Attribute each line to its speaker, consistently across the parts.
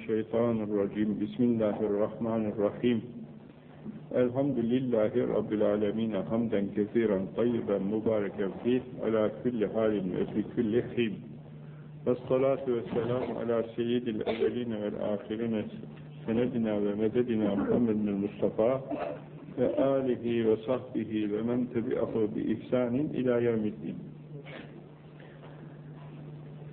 Speaker 1: الشيطان الرجيم. بسم الله الرحمن الرحيم. الحمد لله رب العالمين حمدا كثيرا طيبا مباركا فيه على كل حال وفي كل حين. والصلاة والسلام على سيد الأولين والآخرين سندنا ومددنا محمد بن المصطفى وآله وصحبه ومن تبعه بإحسان إلى يوم الدين.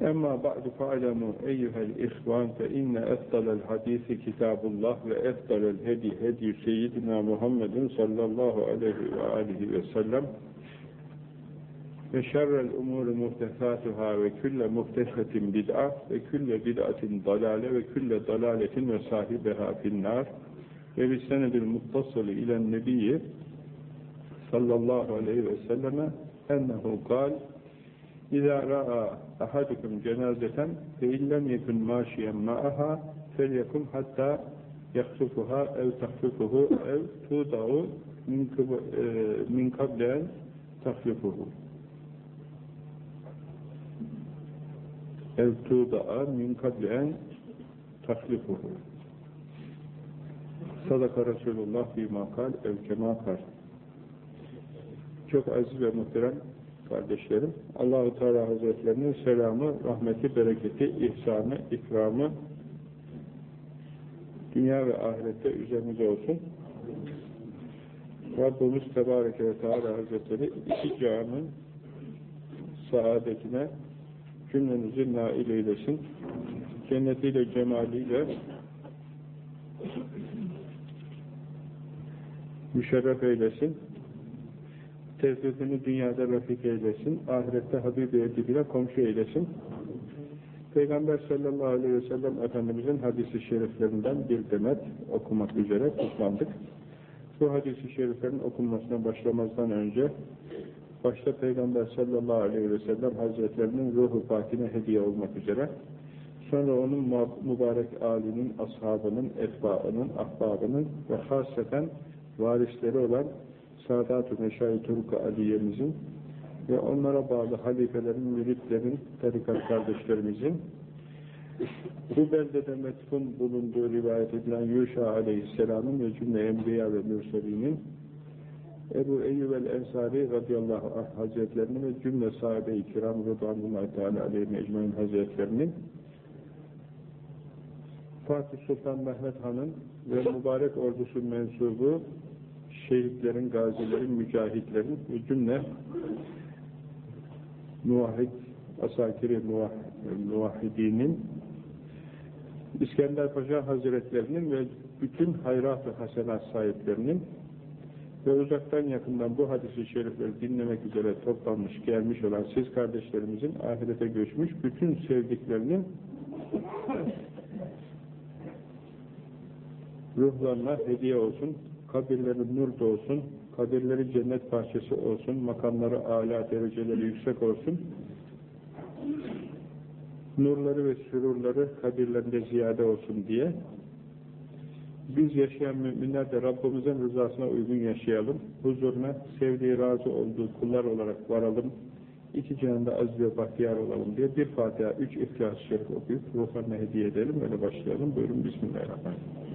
Speaker 1: Emma ba'du fa'lemu eyyuhel ihvan fe inne efdalel hadisi kitabullah ve efdalel hedi hedi seyyidina Muhammedin sallallahu aleyhi ve alihi ve sellem ve şerrel umuru muhtesatuhâ ve külle muhtesetin bid'a ve külle bid'atin dalale ve külle dalaletin ve sahibeha finnâr ve kal İzâ ra'a ahadukum cenazeten fe illem yekun maşiyen ma'aha felyekum hatta yaksufuha ev tahsufuhu ev tuda'u min kablen tahsufuhu ev tuda'a min kablen tahsufuhu Sadaka Resulullah bir makal ev kemakal Çok aziz ve muhterem kardeşlerim, Allahu Teala Hazretlerinin selamı, rahmeti, bereketi, ihsanı, ikramı dünya ve ahirette üzerimize olsun. Rabbimiz Tebareke ve Teala Hazretleri iki canın saadetine cümlenizi nail eylesin. Cennetiyle, cemaliyle müşerref eylesin tevfikini dünyada refik eylesin, ahirette Habibi Edibine komşu eylesin. Peygamber sallallahu aleyhi ve sellem Efendimizin hadisi şeriflerinden bir demet okumak üzere toplandık. Bu hadisi şeriflerin okunmasına başlamazdan önce başta Peygamber sallallahu aleyhi ve sellem hazretlerinin ruhu pakine hediye olmak üzere sonra onun mübarek alinin, ashabının, etbaının, ahbabının ve hasreten varisleri olan Sadat-ı Meşayi Turku Aliye'mizin ve onlara bağlı halifelerin, müritlerin, tarikat kardeşlerimizin bu beldede metfun bulunduğu rivayet edilen Yuşa Aleyhisselam'ın ve cümle Enbiya ve Mürselinin Ebu Eyyub el-Ensari radıyallahu anh hazretlerinin ve cümle sahabe-i kiram rıdvanullahi teala aleyhi mecmuin hazretlerinin Fatih Sultan Mehmet Han'ın ve mübarek ordusu mensubu şehitlerin, gazilerin, mücahitlerin ve cümle muvahhid, asakiri muvahhidinin İskender Paşa Hazretlerinin ve bütün hayrat ve hasenat sahiplerinin ve uzaktan yakından bu hadisi şerifleri dinlemek üzere toplanmış, gelmiş olan siz kardeşlerimizin ahirete göçmüş bütün sevdiklerinin ruhlarına hediye olsun, kabirleri nur olsun, kabirleri cennet bahçesi olsun, makamları âlâ dereceleri yüksek olsun, nurları ve sürurları kabirlerinde ziyade olsun diye biz yaşayan müminler de Rabbimizin rızasına uygun yaşayalım, huzuruna sevdiği, razı olduğu kullar olarak varalım, iki canında aziz ve bahtiyar olalım diye bir Fatiha, üç İhlas-ı Şerif okuyup ruhlarına hediye edelim, öyle başlayalım. Buyurun Bismillahirrahmanirrahim.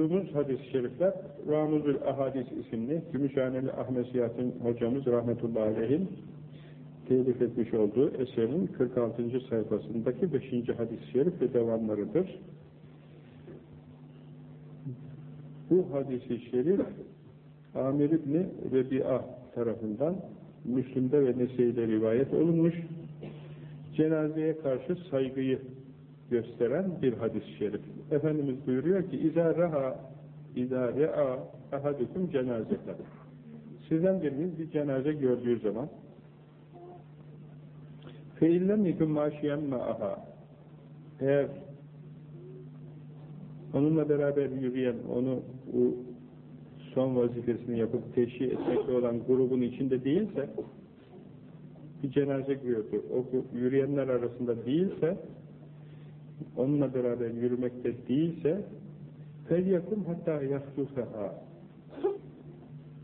Speaker 1: Okuduğumuz hadis-i şerifler Ramuzül Ahadis isimli Gümüşhaneli Ahmet Siyahattin hocamız rahmetullahi aleyhin telif etmiş olduğu eserin 46. sayfasındaki 5. hadis-i şerif ve devamlarıdır. Bu hadis-i şerif Amir İbni Rebi'a tarafından Müslüm'de ve Nese'de rivayet olunmuş. Cenazeye karşı saygıyı gösteren bir hadis-i şerif Efendimiz buyuruyor ki اِذَا رَهَا اِذَا رَعَى اَحَدُكُمْ cenazete. Sizden biriniz bir cenaze gördüğü zaman فَاِلَّمْ يَكُمْ مَاشِيًا مَعَهَا Eğer onunla beraber yürüyen, onu o son vazifesini yapıp teşhi etmekte olan grubun içinde değilse, bir cenaze gördü, o yürüyenler arasında değilse, onunla beraber yürümekte değilse felyakum hatta yahsusaha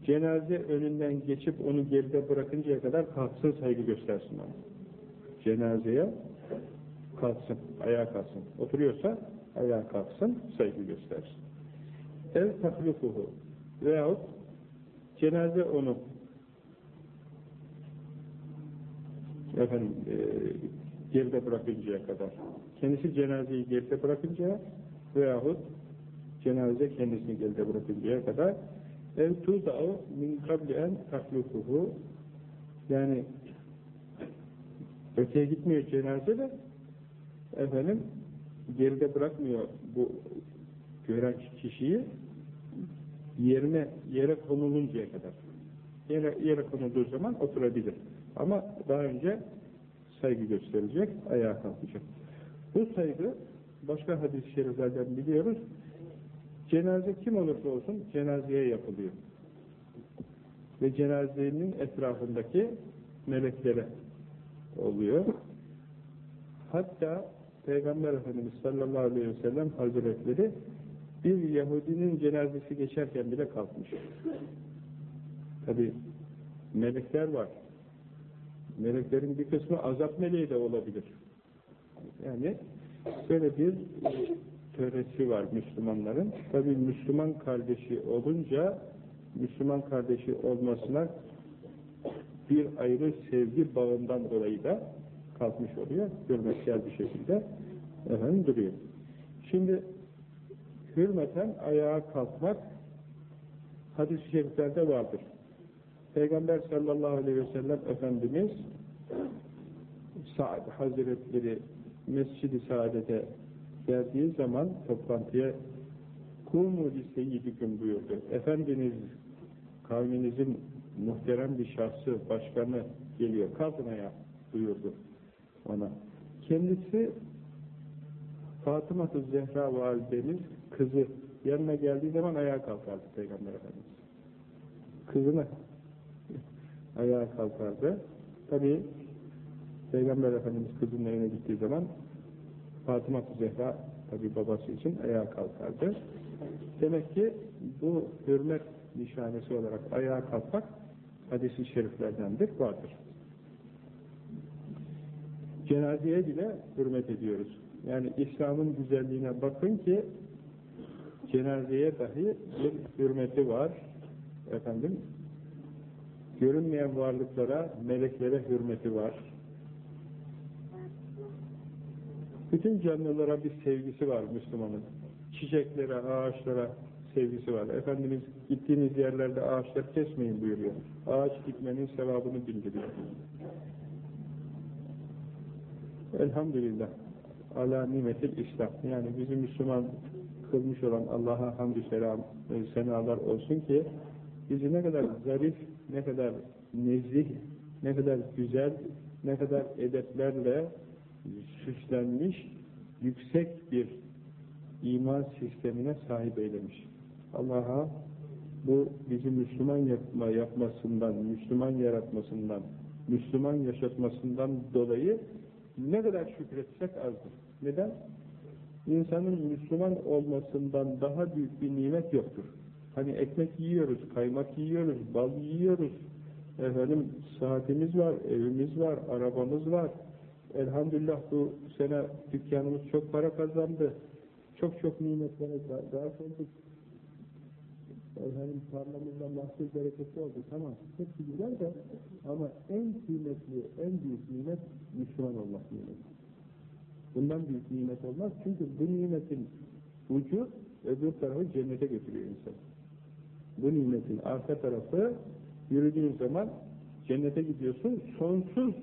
Speaker 1: cenaze önünden geçip onu geride bırakıncaya kadar kalksın saygı göstersin ona. Cenazeye kalksın, ayağa kalksın. Oturuyorsa ayağa kalksın, saygı göstersin. El tahlifuhu veyahut cenaze onu efendim e, geride bırakıncaya kadar. Kendisi cenazeyi geride bırakıncaya veyahut cenaze kendisini geride bırakıncaya kadar ev tuza'u min kabli en taklufuhu yani öteye gitmiyor cenaze de efendim geride bırakmıyor bu gören kişiyi yerine yere konuluncaya kadar. Yere, yere konulduğu zaman oturabilir. Ama daha önce saygı gösterecek, ayağa kalkacak. Bu saygı başka hadis-i şeriflerden biliyoruz. Cenaze kim olursa olsun cenazeye yapılıyor. Ve cenazenin etrafındaki meleklere oluyor. Hatta Peygamber Efendimiz sallallahu aleyhi ve sellem hazretleri bir Yahudinin cenazesi geçerken bile kalkmış. Tabi melekler var. Meleklerin bir kısmı azap meleği de olabilir. Yani böyle bir töresi var Müslümanların. Tabi Müslüman kardeşi olunca Müslüman kardeşi olmasına bir ayrı sevgi bağından dolayı da kalkmış oluyor. Hürmetkar bir şekilde efendim duruyor. Şimdi hürmeten ayağa kalkmak hadis-i şeriflerde vardır. Peygamber sallallahu aleyhi ve sellem Efendimiz Sa'd Hazretleri Mescid-i Saadet'e geldiği zaman toplantıya kumu seyyidiküm buyurdu. Efendiniz kavminizin muhterem bir şahsı, başkanı geliyor. Kalkın ayağa buyurdu ona. Kendisi Fatıma-ı Zehra validemiz kızı yanına geldiği zaman ayağa kalkardı Peygamber Efendimiz. Kızına ayağa kalkardı. Tabi Peygamber Efendimiz kızının evine gittiği zaman Fatıma Zehra tabi babası için ayağa kalkardı. Demek ki bu hürmet nişanesi olarak ayağa kalkmak hadis-i şeriflerdendir, vardır. Cenazeye bile hürmet ediyoruz. Yani İslam'ın güzelliğine bakın ki cenazeye dahi bir hürmeti var. Efendim, görünmeyen varlıklara, meleklere hürmeti var. Bütün canlılara bir sevgisi var Müslümanın. Çiçeklere, ağaçlara sevgisi var. Efendimiz gittiğiniz yerlerde ağaçları kesmeyin buyuruyor. Ağaç dikmenin sevabını bildiriyor. Elhamdülillah. Ala nimetil İslam. Yani bizi Müslüman kılmış olan Allah'a hamdü selam, senalar olsun ki bizi ne kadar zarif, ne kadar nezih, ne kadar güzel, ne kadar edeplerle süslenmiş, yüksek bir iman sistemine sahip eylemiş. Allah'a bu bizi Müslüman yapma, yapmasından, Müslüman yaratmasından, Müslüman yaşatmasından dolayı ne kadar şükretsek azdır. Neden? İnsanın Müslüman olmasından daha büyük bir nimet yoktur. Hani ekmek yiyoruz, kaymak yiyoruz, bal yiyoruz, efendim saatimiz var, evimiz var, arabamız var. Elhamdülillah bu sene dükkanımız çok para kazandı. Çok çok nimetlere dahil olduk. Efendim tarlamızda mahsul bereketi oldu. Tamam. Hepsi güzel de ama en kıymetli, en büyük nimet Müslüman olmak nimeti. Bundan büyük nimet olmaz. Çünkü bu nimetin ucu öbür tarafı cennete götürüyor insan. Bu nimetin arka tarafı yürüdüğün zaman cennete gidiyorsun. Sonsuz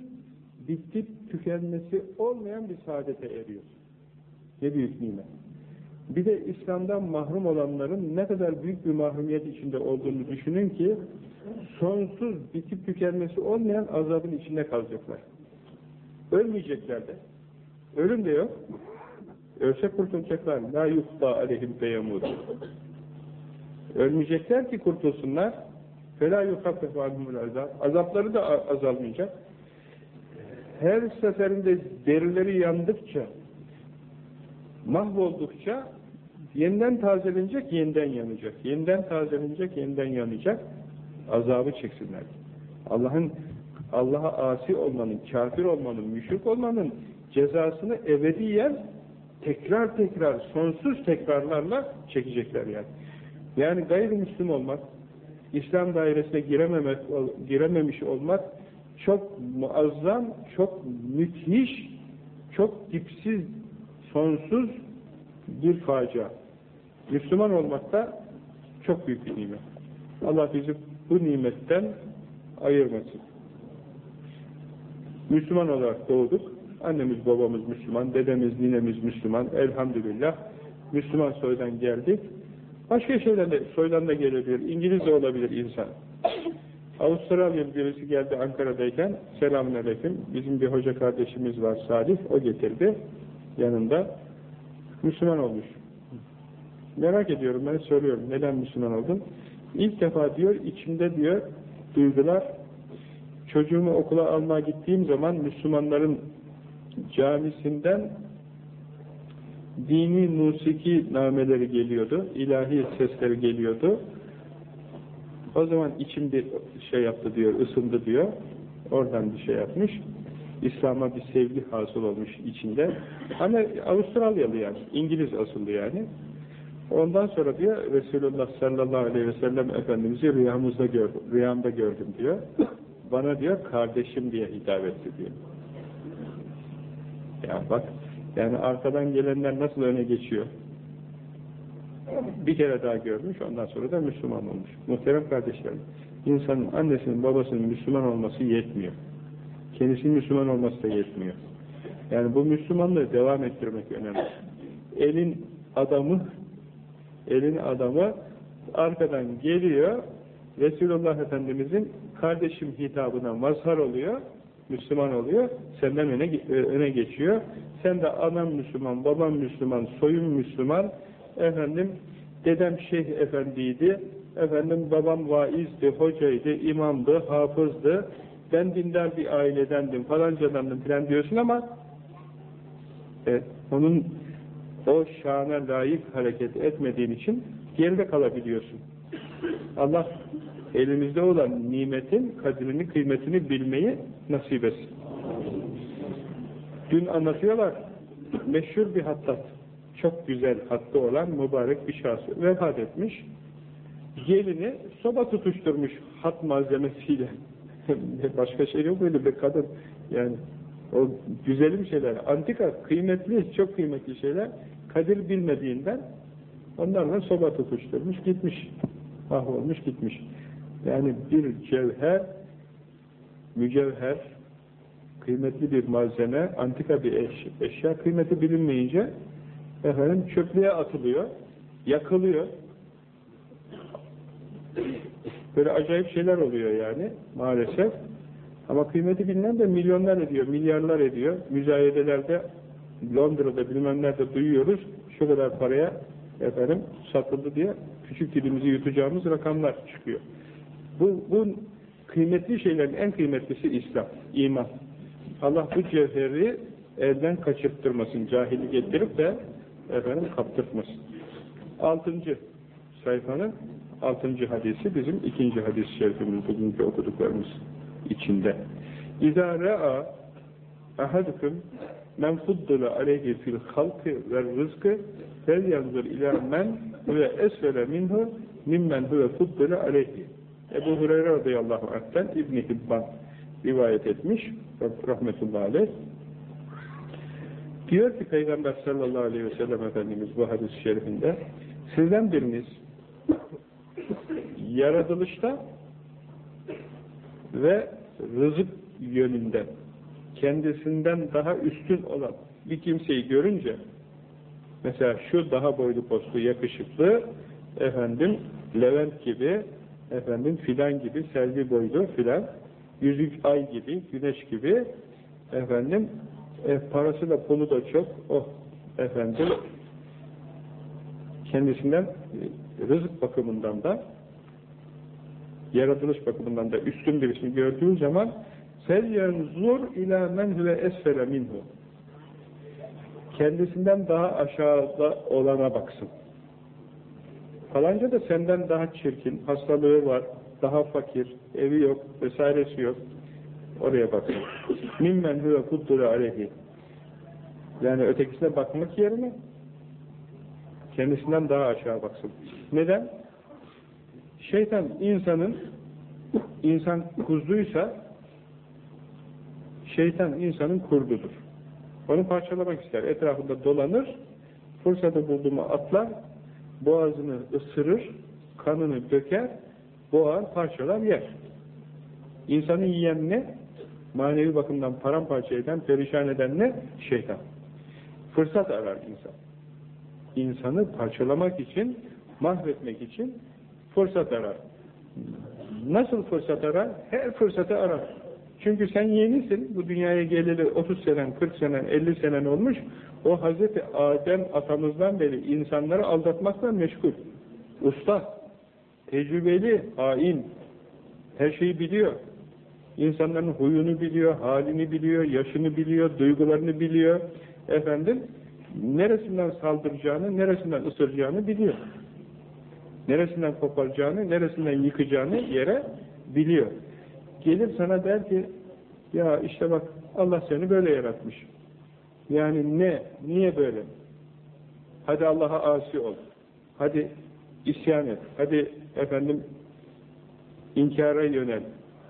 Speaker 1: bitip tükenmesi olmayan bir saadete eriyorsun. Ne büyük nimet. Bir de İslam'dan mahrum olanların ne kadar büyük bir mahrumiyet içinde olduğunu düşünün ki sonsuz bitip tükenmesi olmayan azabın içinde kalacaklar. Ölmeyecekler de. Ölüm de yok. Ölse kurtulacaklar. La yufta aleyhim feyemud. Ölmeyecekler ki kurtulsunlar. Fela yukaffefu anhumul azab. Azapları da azalmayacak. Her seferinde derileri yandıkça, mahvoldukça yeniden tazelenecek, yeniden yanacak. Yeniden tazelenecek, yeniden yanacak. Azabı çeksinler. Allah'ın Allah'a asi olmanın, kafir olmanın, müşrik olmanın cezasını ebediyen tekrar tekrar, sonsuz tekrarlarla çekecekler yani. Yani gayrimüslim olmak, İslam dairesine girememek, girememiş olmak çok muazzam, çok müthiş, çok dipsiz, sonsuz bir facia. Müslüman olmak da çok büyük bir nimet. Allah bizi bu nimetten ayırmasın. Müslüman olarak doğduk. Annemiz babamız Müslüman, dedemiz ninemiz Müslüman. Elhamdülillah. Müslüman soydan geldik. Başka şeyler de soydan da gelebilir. İngiliz de olabilir insan. Avustralyalı birisi geldi Ankara'dayken selamun aleyküm. Bizim bir hoca kardeşimiz var Salih. O getirdi. Yanında. Müslüman olmuş. Merak ediyorum ben soruyorum. Neden Müslüman oldun? İlk defa diyor içimde diyor duygular çocuğumu okula almaya gittiğim zaman Müslümanların camisinden dini musiki nameleri geliyordu, ilahi sesleri geliyordu. O zaman içim bir şey yaptı diyor, ısındı diyor. Oradan bir şey yapmış. İslam'a bir sevgi hasıl olmuş içinde. Hani Avustralyalı yani, İngiliz asıllı yani. Ondan sonra diyor Resulullah sallallahu aleyhi ve sellem Efendimiz'i rüyamızda gördüm, rüyamda gördüm diyor. Bana diyor kardeşim diye hitap etti diyor. Ya bak, yani arkadan gelenler nasıl öne geçiyor? Bir kere daha görmüş, ondan sonra da Müslüman olmuş. Muhterem kardeşlerim, insanın annesinin, babasının Müslüman olması yetmiyor. Kendisinin Müslüman olması da yetmiyor. Yani bu Müslümanlığı devam ettirmek önemli. Elin adamı, elin adamı arkadan geliyor, Resulullah Efendimizin kardeşim hitabına mazhar oluyor, Müslüman oluyor, senden öne, öne geçiyor. Sen de anam Müslüman, babam Müslüman, soyum Müslüman, efendim dedem şeyh efendiydi, efendim babam vaizdi, hocaydı, imamdı, hafızdı, ben dindar bir ailedendim, falancadandım filan diyorsun ama e, onun o şana layık hareket etmediğin için geride kalabiliyorsun. Allah elimizde olan nimetin kadrini, kıymetini bilmeyi nasip etsin. Dün anlatıyorlar, meşhur bir hattat, çok güzel hattı olan mübarek bir şahsı vefat etmiş. Gelini soba tutuşturmuş hat malzemesiyle. Başka şey yok böyle bir kadın. Yani o güzelim şeyler, antika, kıymetli, çok kıymetli şeyler, kadir bilmediğinden onlarla soba tutuşturmuş, gitmiş. Mahvolmuş, gitmiş. Yani bir cevher, mücevher, kıymetli bir malzeme, antika bir eşya, eşya kıymeti bilinmeyince efendim çöplüğe atılıyor, yakılıyor. Böyle acayip şeyler oluyor yani maalesef. Ama kıymeti bilinen de milyonlar ediyor, milyarlar ediyor. Müzayedelerde Londra'da bilmem nerede duyuyoruz. Şu kadar paraya efendim satıldı diye küçük dilimizi yutacağımız rakamlar çıkıyor. Bu, bu kıymetli şeylerin en kıymetlisi İslam, iman. Allah bu cevheri elden kaçırttırmasın, cahillik ettirip de efendim kaptırtmasın. Altıncı sayfanın altıncı hadisi bizim ikinci hadis-i şerifimiz bugünkü okuduklarımız içinde. İzâ re'a ahadukum men fuddula aleyhi fil halkı ve rızkı fel yanzur ila men ve esfele minhu mimmen huve. Ebu Hureyre radıyallahu anh'ten İbn-i Hibban rivayet etmiş rahmetullahi aleyh. Diyor ki Peygamber sallallahu aleyhi ve sellem Efendimiz bu hadis-i şerifinde sizden biriniz yaratılışta ve rızık yönünde kendisinden daha üstün olan bir kimseyi görünce Mesela şu daha boylu postlu, yakışıklı, efendim, Levent gibi, efendim, filan gibi, Selvi boylu filan, yüzük ay gibi, güneş gibi, efendim, e, parası da pulu da çok, oh, efendim, kendisinden e, rızık bakımından da yaratılış bakımından da üstün birisini gördüğün zaman فَلْيَنْزُرْ اِلَى مَنْ هُوَ اَسْفَلَ مِنْهُ Kendisinden daha aşağıda olana baksın. Falanca da senden daha çirkin, hastalığı var, daha fakir, evi yok, vesairesi yok. Oraya bakın. Mimmen huve kudduru aleyhi. Yani ötekisine bakmak yerine kendisinden daha aşağı baksın. Neden? Şeytan insanın insan kuzuysa şeytan insanın kurdudur. Onu parçalamak ister. Etrafında dolanır, fırsatı bulduğumu atlar, boğazını ısırır, kanını döker, boğar, parçalar, yer. İnsanı yiyen ne? Manevi bakımdan paramparça eden, perişan eden ne? Şeytan. Fırsat arar insan. İnsanı parçalamak için, mahvetmek için fırsat arar. Nasıl fırsat arar? Her fırsatı arar. Çünkü sen yenisin, bu dünyaya geleli 30 senen, 40 senen, 50 senen olmuş, o Hazreti Adem atamızdan beri insanları aldatmakla meşgul. Usta, tecrübeli, hain, her şeyi biliyor. İnsanların huyunu biliyor, halini biliyor, yaşını biliyor, duygularını biliyor. Efendim, neresinden saldıracağını, neresinden ısıracağını biliyor. Neresinden koparacağını, neresinden yıkacağını yere biliyor. Gelir sana der ki, ya işte bak Allah seni böyle yaratmış. Yani ne, niye böyle? Hadi Allah'a asi ol. Hadi isyan et. Hadi efendim inkara yönel.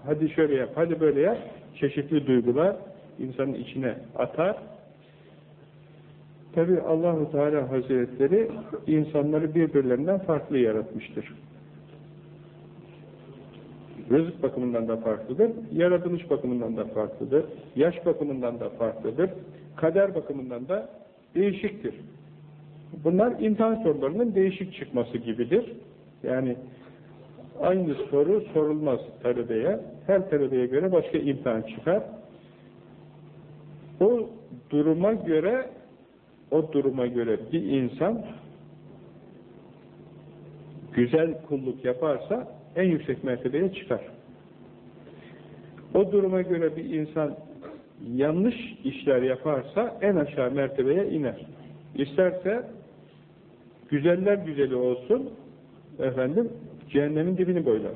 Speaker 1: Hadi şöyle yap, hadi böyle yap. Çeşitli duygular insanın içine atar. Tabi Allahu Teala Hazretleri insanları birbirlerinden farklı yaratmıştır. Rızık bakımından da farklıdır, yaratılış bakımından da farklıdır, yaş bakımından da farklıdır, kader bakımından da değişiktir. Bunlar imtihan sorularının değişik çıkması gibidir. Yani aynı soru sorulmaz talebeye, her talebeye göre başka imtihan çıkar. O duruma göre o duruma göre bir insan güzel kulluk yaparsa en yüksek mertebeye çıkar. O duruma göre bir insan yanlış işler yaparsa en aşağı mertebeye iner. İsterse güzeller güzeli olsun efendim cehennemin dibini boylar.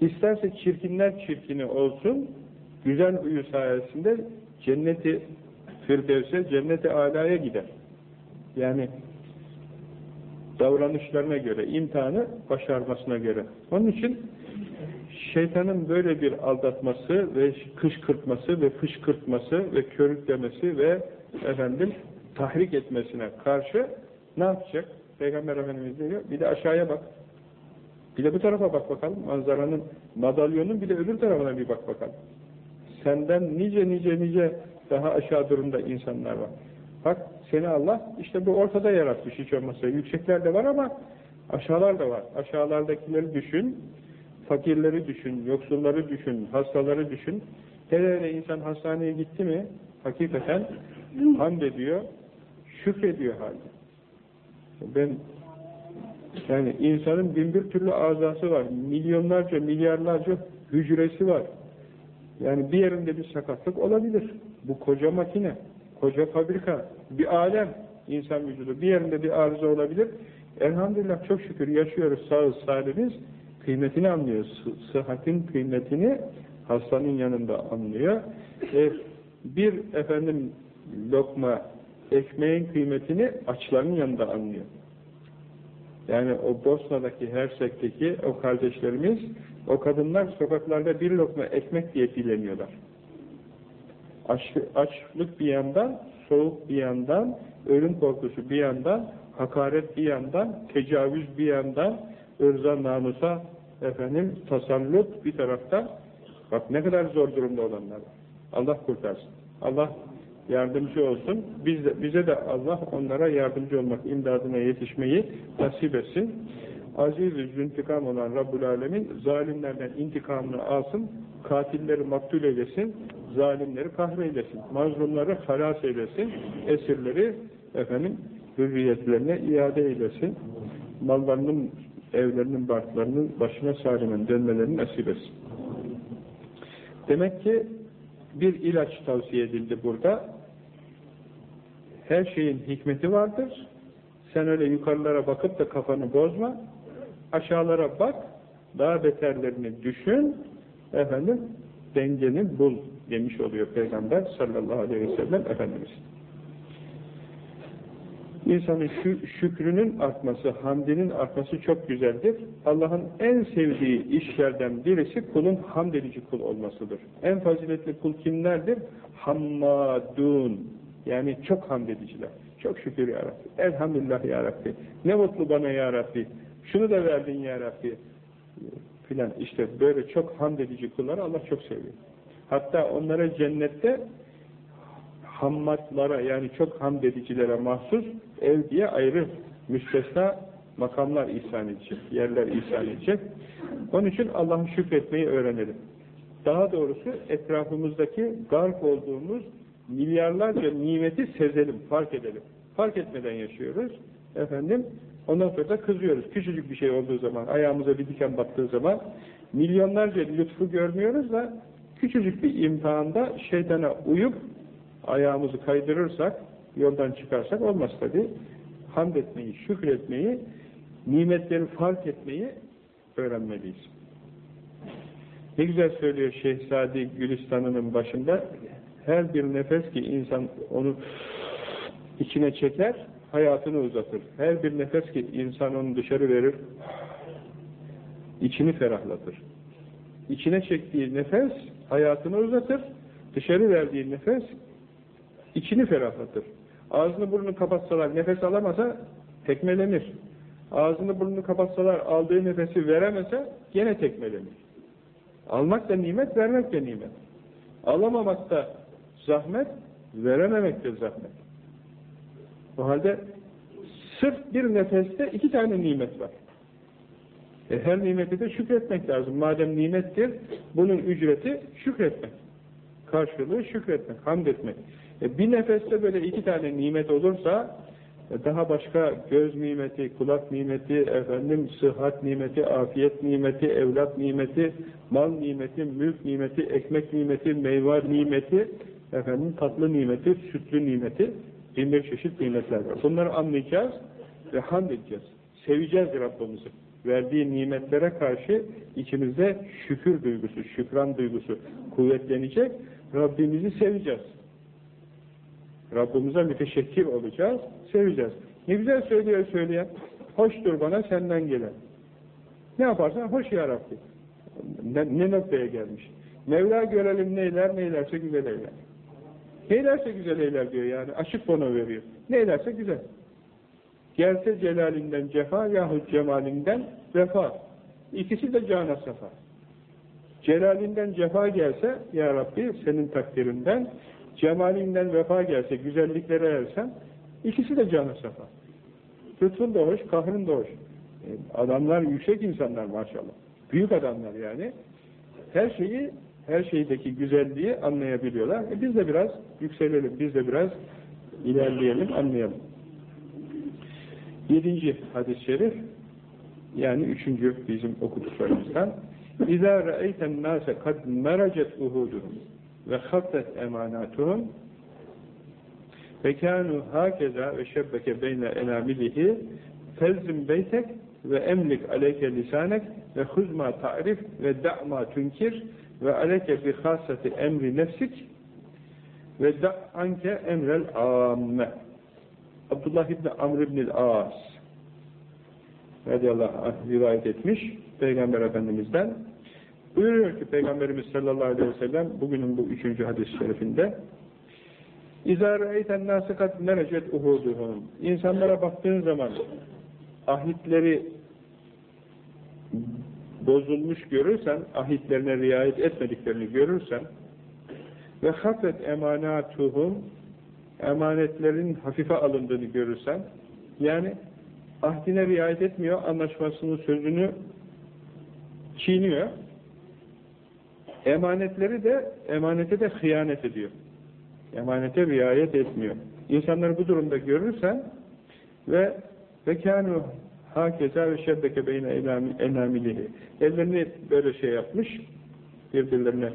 Speaker 1: İsterse çirkinler çirkini olsun güzel huyu sayesinde cenneti Firdevs'e, cennete alaya gider. Yani davranışlarına göre, imtihanı başarmasına göre. Onun için şeytanın böyle bir aldatması ve kışkırtması ve fışkırtması ve körüklemesi ve efendim tahrik etmesine karşı ne yapacak? Peygamber Efendimiz diyor, bir de aşağıya bak. Bir de bu tarafa bak bakalım. Manzaranın, madalyonun bir de öbür tarafına bir bak bakalım. Senden nice nice nice daha aşağı durumda insanlar var. Bak seni Allah işte bu ortada yaratmış hiç olmazsa. Yüksekler de var ama aşağılar da var. Aşağılardakileri düşün, fakirleri düşün, yoksulları düşün, hastaları düşün. Hele hele insan hastaneye gitti mi hakikaten hamd ediyor, şükrediyor halde. Ben yani insanın bin bir türlü azası var. Milyonlarca, milyarlarca hücresi var. Yani bir yerinde bir sakatlık olabilir. Bu koca makine, koca fabrika, bir alem insan vücudu. Bir yerinde bir arıza olabilir. Elhamdülillah çok şükür yaşıyoruz sağız salimiz. Kıymetini anlıyor. Sıhhatin kıymetini hastanın yanında anlıyor. E, bir efendim lokma ekmeğin kıymetini açların yanında anlıyor. Yani o Bosna'daki, Hersek'teki o kardeşlerimiz, o kadınlar sokaklarda bir lokma ekmek diye dileniyorlar. Aç, açlık bir yandan, soğuk bir yandan, ölüm korkusu bir yandan, hakaret bir yandan, tecavüz bir yandan, ırza, namusa, efendim, tasallut bir taraftan. Bak ne kadar zor durumda olanlar. Allah kurtarsın. Allah yardımcı olsun. Biz de, bize de Allah onlara yardımcı olmak, imdadına yetişmeyi nasip etsin. Aziz-i Züntikam olan Rabbul Alemin zalimlerden intikamını alsın, katilleri maktul eylesin, zalimleri kahreylesin, mazlumları halas eylesin, esirleri efendim hürriyetlerine iade eylesin, mallarının, evlerinin, barklarının başına salimen dönmelerini nasip etsin. Demek ki bir ilaç tavsiye edildi burada. Her şeyin hikmeti vardır. Sen öyle yukarılara bakıp da kafanı bozma. Aşağılara bak, daha beterlerini düşün, efendim dengeni bul demiş oluyor Peygamber sallallahu aleyhi ve sellem Efendimiz. İnsanın şükrünün artması, hamdinin artması çok güzeldir. Allah'ın en sevdiği işlerden birisi kulun hamd edici kul olmasıdır. En faziletli kul kimlerdir? Hammadun. Yani çok hamd ediciler. Çok şükür ya Rabbi. Elhamdülillah ya Rabbi. Ne mutlu bana ya Rabbi. Şunu da verdin ya Rabbi. Filan işte böyle çok hamd edici kulları Allah çok seviyor. Hatta onlara cennette hammatlara yani çok hamd edicilere mahsus ev diye ayrı müstesna makamlar ihsan edecek, yerler ihsan edecek. Onun için Allah'ın şükretmeyi öğrenelim. Daha doğrusu etrafımızdaki garp olduğumuz milyarlarca nimeti sezelim, fark edelim. Fark etmeden yaşıyoruz. Efendim, ondan sonra da kızıyoruz. Küçücük bir şey olduğu zaman, ayağımıza bir diken battığı zaman milyonlarca lütfu görmüyoruz da küçücük bir imtihanda şeytana uyup ayağımızı kaydırırsak, yoldan çıkarsak olmaz tabi. Hamd etmeyi, şükretmeyi, nimetleri fark etmeyi öğrenmeliyiz. Ne güzel söylüyor Şehzadi Gülistan'ının başında. Her bir nefes ki insan onu içine çeker, hayatını uzatır. Her bir nefes ki insan onu dışarı verir, içini ferahlatır. İçine çektiği nefes hayatını uzatır, dışarı verdiği nefes içini ferahlatır. Ağzını burnunu kapatsalar nefes alamasa tekmelenir. Ağzını burnunu kapatsalar aldığı nefesi veremese gene tekmelenir. Almak da nimet, vermek de nimet. Alamamak da zahmet, verememek de zahmet. O halde sırf bir nefeste iki tane nimet var. E her nimeti de şükretmek lazım. Madem nimettir, bunun ücreti şükretmek. Karşılığı şükretmek, hamd etmek. E bir nefeste böyle iki tane nimet olursa e daha başka göz nimeti, kulak nimeti, efendim sıhhat nimeti, afiyet nimeti, evlat nimeti, mal nimeti, mülk nimeti, ekmek nimeti, meyve nimeti, efendim tatlı nimeti, sütlü nimeti, bin bir çeşit nimetler var. Bunları anlayacağız ve hamd edeceğiz. Seveceğiz Rabbimizi. Verdiği nimetlere karşı içimizde şükür duygusu, şükran duygusu kuvvetlenecek. Rabbimizi seveceğiz. Rabbimize müteşekkir olacağız, seveceğiz. Ne güzel söylüyor söyleyen, hoştur bana senden gelen. Ne yaparsan hoş ya. Ne, ne noktaya gelmiş. Mevla görelim neyler, neylerse güzel eyler. Neylerse güzel eyler diyor yani, açık bono veriyor. Neylerse güzel. Gelse celalinden cefa yahut cemalinden vefa. İkisi de cana safa. Celalinden cefa gelse, Ya Rabbi senin takdirinden, cemalinden vefa gelse, güzelliklere ersen, ikisi de canı safa. Lütfun da hoş, kahrın da hoş. E, adamlar yüksek insanlar maşallah. Büyük adamlar yani. Her şeyi, her şeydeki güzelliği anlayabiliyorlar. E biz de biraz yükselelim, biz de biraz ilerleyelim, anlayalım. Yedinci hadis-i şerif, yani üçüncü bizim okuduklarımızdan. Kad meracet uhuduhum ve hattet emanatuhum ve kânû hâkeza ve şebbeke beyne enâmilihi felzim beytek ve emlik aleyke lisanek ve huzma ta'rif ve da'ma tünkir ve aleyke bi khâsati emri nefsik ve da'anke emrel âmme Abdullah İbni Amr İbni'l As radıyallahu anh rivayet etmiş Peygamber Efendimiz'den. Buyuruyor ki Peygamberimiz sallallahu aleyhi ve sellem bugünün bu üçüncü hadis-i şerifinde İzâ re'eyten nâsikat merecet uhuduhum İnsanlara baktığın zaman ahitleri bozulmuş görürsen, ahitlerine riayet etmediklerini görürsen ve hafet emanatuhum emanetlerin hafife alındığını görürsen, yani ahdine riayet etmiyor, anlaşmasının sözünü çiğniyor, emanetleri de, emanete de hıyanet ediyor. Emanete riayet etmiyor. İnsanları bu durumda görürsen ve ve kânû hakeza ve şeddeke beyne enamilihi. Ellerini böyle şey yapmış, birbirlerine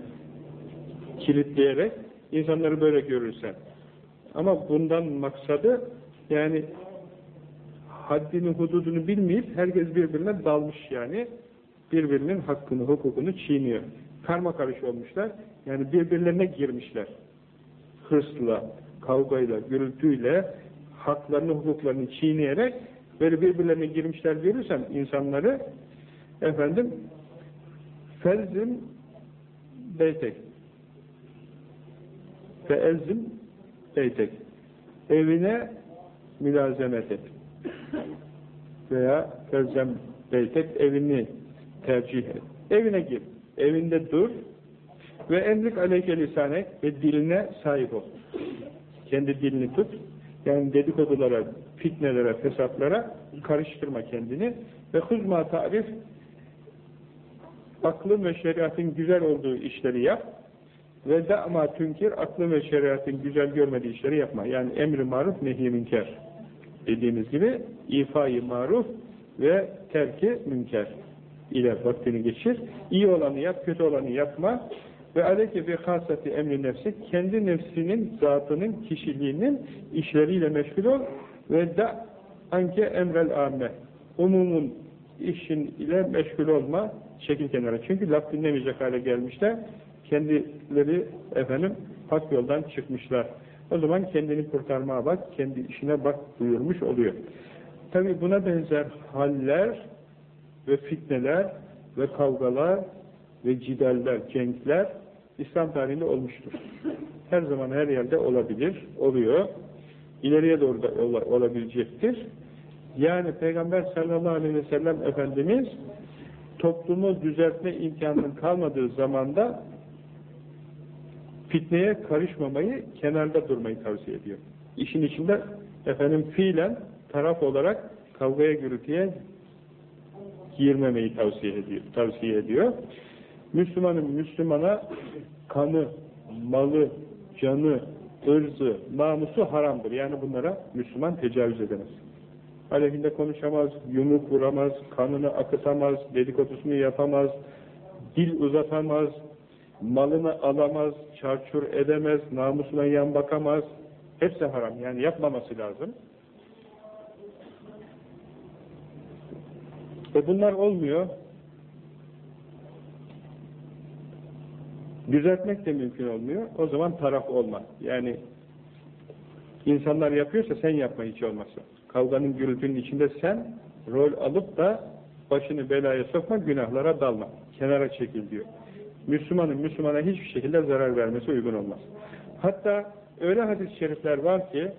Speaker 1: kilitleyerek insanları böyle görürsen. Ama bundan maksadı yani haddini, hududunu bilmeyip herkes birbirine dalmış yani. Birbirinin hakkını, hukukunu çiğniyor. Karma karış olmuşlar. Yani birbirlerine girmişler. Hırsla, kavgayla, gürültüyle haklarını, hukuklarını çiğneyerek böyle birbirlerine girmişler görürsem insanları efendim felzim beytek feezzim beytek evine mülazemet et. Veya felzem beytek evini tercih et. Evine gir. Evinde dur ve emlik aleyke lisane ve diline sahip ol. Kendi dilini tut. Yani dedikodulara, fitnelere, fesatlara karıştırma kendini. Ve huzma tarif aklın ve şeriatın güzel olduğu işleri yap. Ve da'ma tünkir aklın ve şeriatın güzel görmediği işleri yapma. Yani emri maruf nehi münker. Dediğimiz gibi ifai maruf ve terki münker ile vaktini geçir. İyi olanı yap, kötü olanı yapma. Ve aleyke bi hasati emri nefsi kendi nefsinin, zatının, kişiliğinin işleriyle meşgul ol ve da anke emrel amme umumun işin ile meşgul olma çekil kenara. Çünkü laf dinlemeyecek hale gelmişler. Kendileri efendim hak yoldan çıkmışlar. O zaman kendini kurtarmaya bak, kendi işine bak buyurmuş oluyor. Tabi buna benzer haller ve fitneler ve kavgalar ve cideller, cenkler İslam tarihinde olmuştur. Her zaman her yerde olabilir, oluyor. İleriye doğru da ol, olabilecektir. Yani Peygamber sallallahu aleyhi ve sellem Efendimiz toplumu düzeltme imkanının kalmadığı zamanda fitneye karışmamayı, kenarda durmayı tavsiye ediyor. İşin içinde efendim fiilen taraf olarak kavgaya gürültüye girmemeyi tavsiye ediyor. Tavsiye ediyor. Müslümanın Müslümana kanı, malı, canı, ırzı, namusu haramdır. Yani bunlara Müslüman tecavüz edemez. Aleyhinde konuşamaz, yumruk vuramaz, kanını akıtamaz, dedikodusunu yapamaz, dil uzatamaz, malını alamaz, çarçur edemez, namusuna yan bakamaz. Hepsi haram. Yani yapmaması lazım. Ve bunlar olmuyor. Düzeltmek de mümkün olmuyor. O zaman taraf olma. Yani insanlar yapıyorsa sen yapma hiç olmazsa. Kavganın gürültünün içinde sen rol alıp da başını belaya sokma, günahlara dalma. Kenara çekil diyor. Müslümanın Müslümana hiçbir şekilde zarar vermesi uygun olmaz. Hatta öyle hadis-i şerifler var ki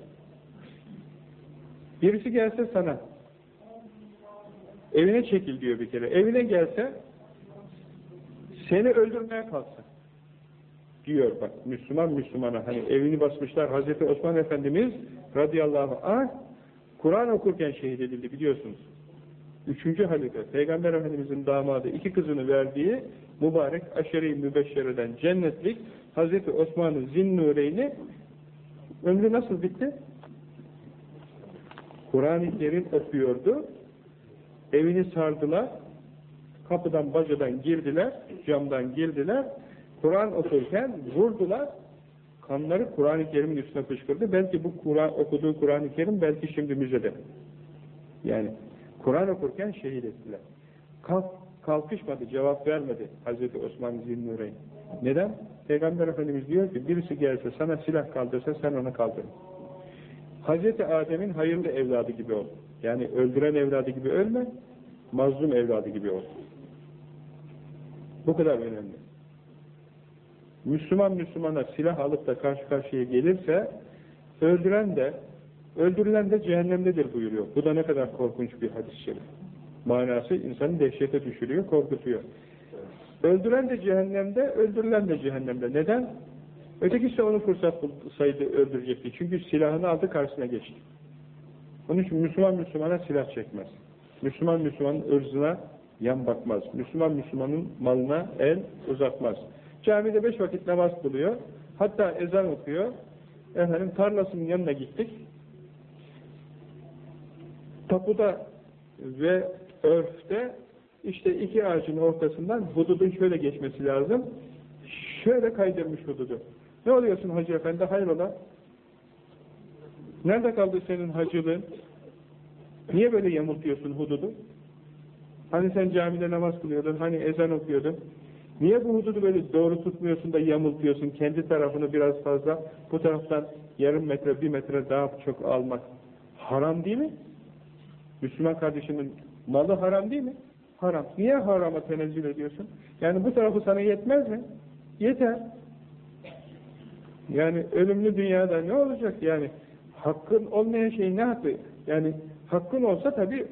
Speaker 1: birisi gelse sana evine çekil diyor bir kere. Evine gelse seni öldürmeye kalksa diyor bak Müslüman Müslümana hani evini basmışlar Hazreti Osman Efendimiz radıyallahu anh Kur'an okurken şehit edildi biliyorsunuz. Üçüncü halife Peygamber Efendimizin damadı iki kızını verdiği mübarek aşere-i mübeşşereden cennetlik Hazreti Osman'ın zinnureyni ömrü nasıl bitti? Kur'an-ı Kerim okuyordu. Evini sardılar. Kapıdan bacadan girdiler. Camdan girdiler Kur'an okurken vurdular, kanları Kur'an-ı Kerim'in üstüne fışkırdı. Belki bu Kur'an okuduğu Kur'an-ı Kerim belki şimdi müzede. Yani Kur'an okurken şehit ettiler. Kalk, kalkışmadı, cevap vermedi Hazreti Osman Zinnureyn. Neden? Peygamber Efendimiz diyor ki birisi gelse sana silah kaldırsa sen onu kaldır. Hazreti Adem'in hayırlı evladı gibi ol. Yani öldüren evladı gibi ölme, mazlum evladı gibi ol. Bu kadar önemli. Müslüman Müslümana silah alıp da karşı karşıya gelirse öldüren de öldürülen de cehennemdedir buyuruyor. Bu da ne kadar korkunç bir hadis-i şerif. Manası insanı dehşete düşürüyor, korkutuyor. Öldüren de cehennemde, öldürülen de cehennemde. Neden? Ötekisi onu fırsat bulsaydı öldürecekti. Çünkü silahını aldı karşısına geçti. Onun için Müslüman Müslümana silah çekmez. Müslüman Müslümanın ırzına yan bakmaz. Müslüman Müslümanın malına el uzatmaz. Camide beş vakit namaz kılıyor. Hatta ezan okuyor. Efendim tarlasının yanına gittik. Tapuda ve örfte işte iki ağacın ortasından hududun şöyle geçmesi lazım. Şöyle kaydırmış hududu. Ne oluyorsun hacı efendi? Hayrola? Nerede kaldı senin hacılığın? Niye böyle yamultuyorsun hududu? Hani sen camide namaz kılıyordun, hani ezan okuyordun. Niye bu hududu böyle doğru tutmuyorsun da yamultuyorsun? Kendi tarafını biraz fazla, bu taraftan yarım metre, bir metre daha çok almak haram değil mi? Müslüman kardeşinin malı haram değil mi? Haram. Niye harama tenezzül ediyorsun? Yani bu tarafı sana yetmez mi? Yeter. Yani ölümlü dünyada ne olacak yani? Hakkın olmayan şey ne hakkı? Yani hakkın olsa tabii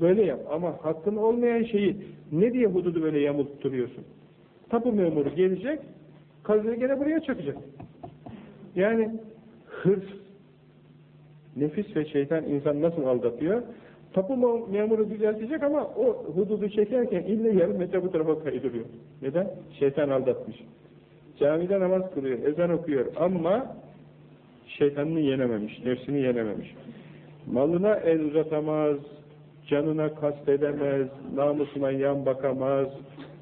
Speaker 1: böyle yap. Ama hakkın olmayan şeyi ne diye hududu böyle yamultturuyorsun? Tapu memuru gelecek, kazığı gene buraya çakacak. Yani hırs, nefis ve şeytan insan nasıl aldatıyor? Tapu memuru düzeltecek ama o hududu çekerken ille yarım metre bu tarafa kaydırıyor. Neden? Şeytan aldatmış. Camide namaz kılıyor, ezan okuyor ama şeytanını yenememiş, nefsini yenememiş. Malına el uzatamaz, canına kastedemez, namusuna yan bakamaz,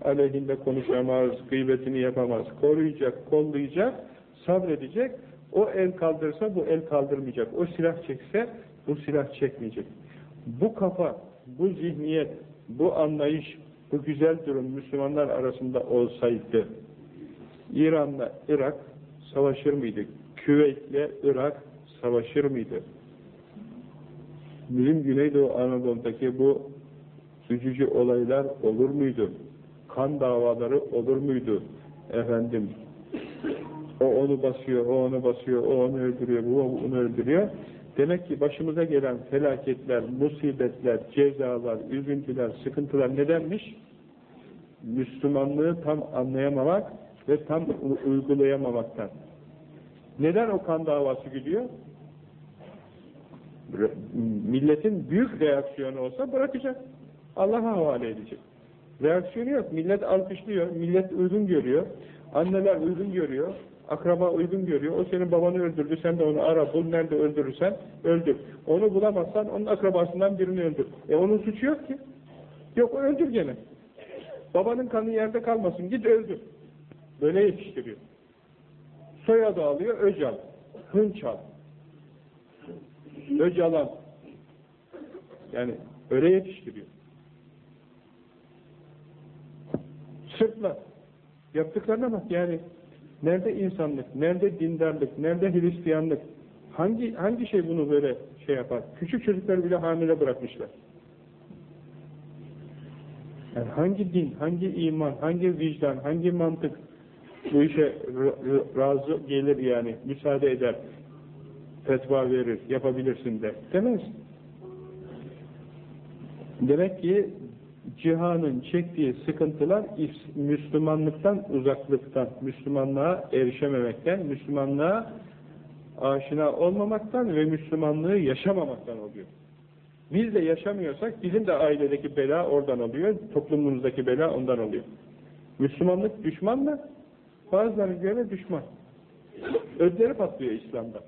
Speaker 1: aleyhinde konuşamaz, gıybetini yapamaz. Koruyacak, kollayacak, sabredecek. O el kaldırsa bu el kaldırmayacak. O silah çekse bu silah çekmeyecek. Bu kafa, bu zihniyet, bu anlayış, bu güzel durum Müslümanlar arasında olsaydı İran'la Irak savaşır mıydı? Küveyt'le Irak savaşır mıydı? Bizim Güneydoğu Anadolu'daki bu üzücü olaylar olur muydu? Kan davaları olur muydu? Efendim, o onu basıyor, o onu basıyor, o onu öldürüyor, bu onu öldürüyor. Demek ki başımıza gelen felaketler, musibetler, cezalar, üzüntüler, sıkıntılar nedenmiş? Müslümanlığı tam anlayamamak ve tam uygulayamamaktan. Neden o kan davası gidiyor? Milletin büyük reaksiyonu olsa bırakacak. Allah'a havale edecek. Reaksiyonu yok. Millet alkışlıyor, millet uygun görüyor, anneler uygun görüyor, akraba uygun görüyor. O senin babanı öldürdü, sen de onu ara, bul, nerede öldürürsen öldür. Onu bulamazsan onun akrabasından birini öldür. E onun suçu yok ki. Yok öldür gene. Babanın kanı yerde kalmasın, git öldür. Böyle yetiştiriyor. Soyadı alıyor, Öcal. Hınçal. Öcalan. Yani öyle yetiştiriyor. Sırtla. Yaptıklarına bak yani. Nerede insanlık, nerede dindarlık, nerede Hristiyanlık? Hangi hangi şey bunu böyle şey yapar? Küçük çocukları bile hamile bırakmışlar. Yani hangi din, hangi iman, hangi vicdan, hangi mantık bu işe razı gelir yani, müsaade eder, fetva verir, yapabilirsin de. Demez. Demek ki cihanın çektiği sıkıntılar Müslümanlıktan uzaklıktan, Müslümanlığa erişememekten, Müslümanlığa aşina olmamaktan ve Müslümanlığı yaşamamaktan oluyor. Biz de yaşamıyorsak bizim de ailedeki bela oradan oluyor, toplumumuzdaki bela ondan oluyor. Müslümanlık düşman mı? Bazılarına göre düşman. Ödleri patlıyor İslam'da.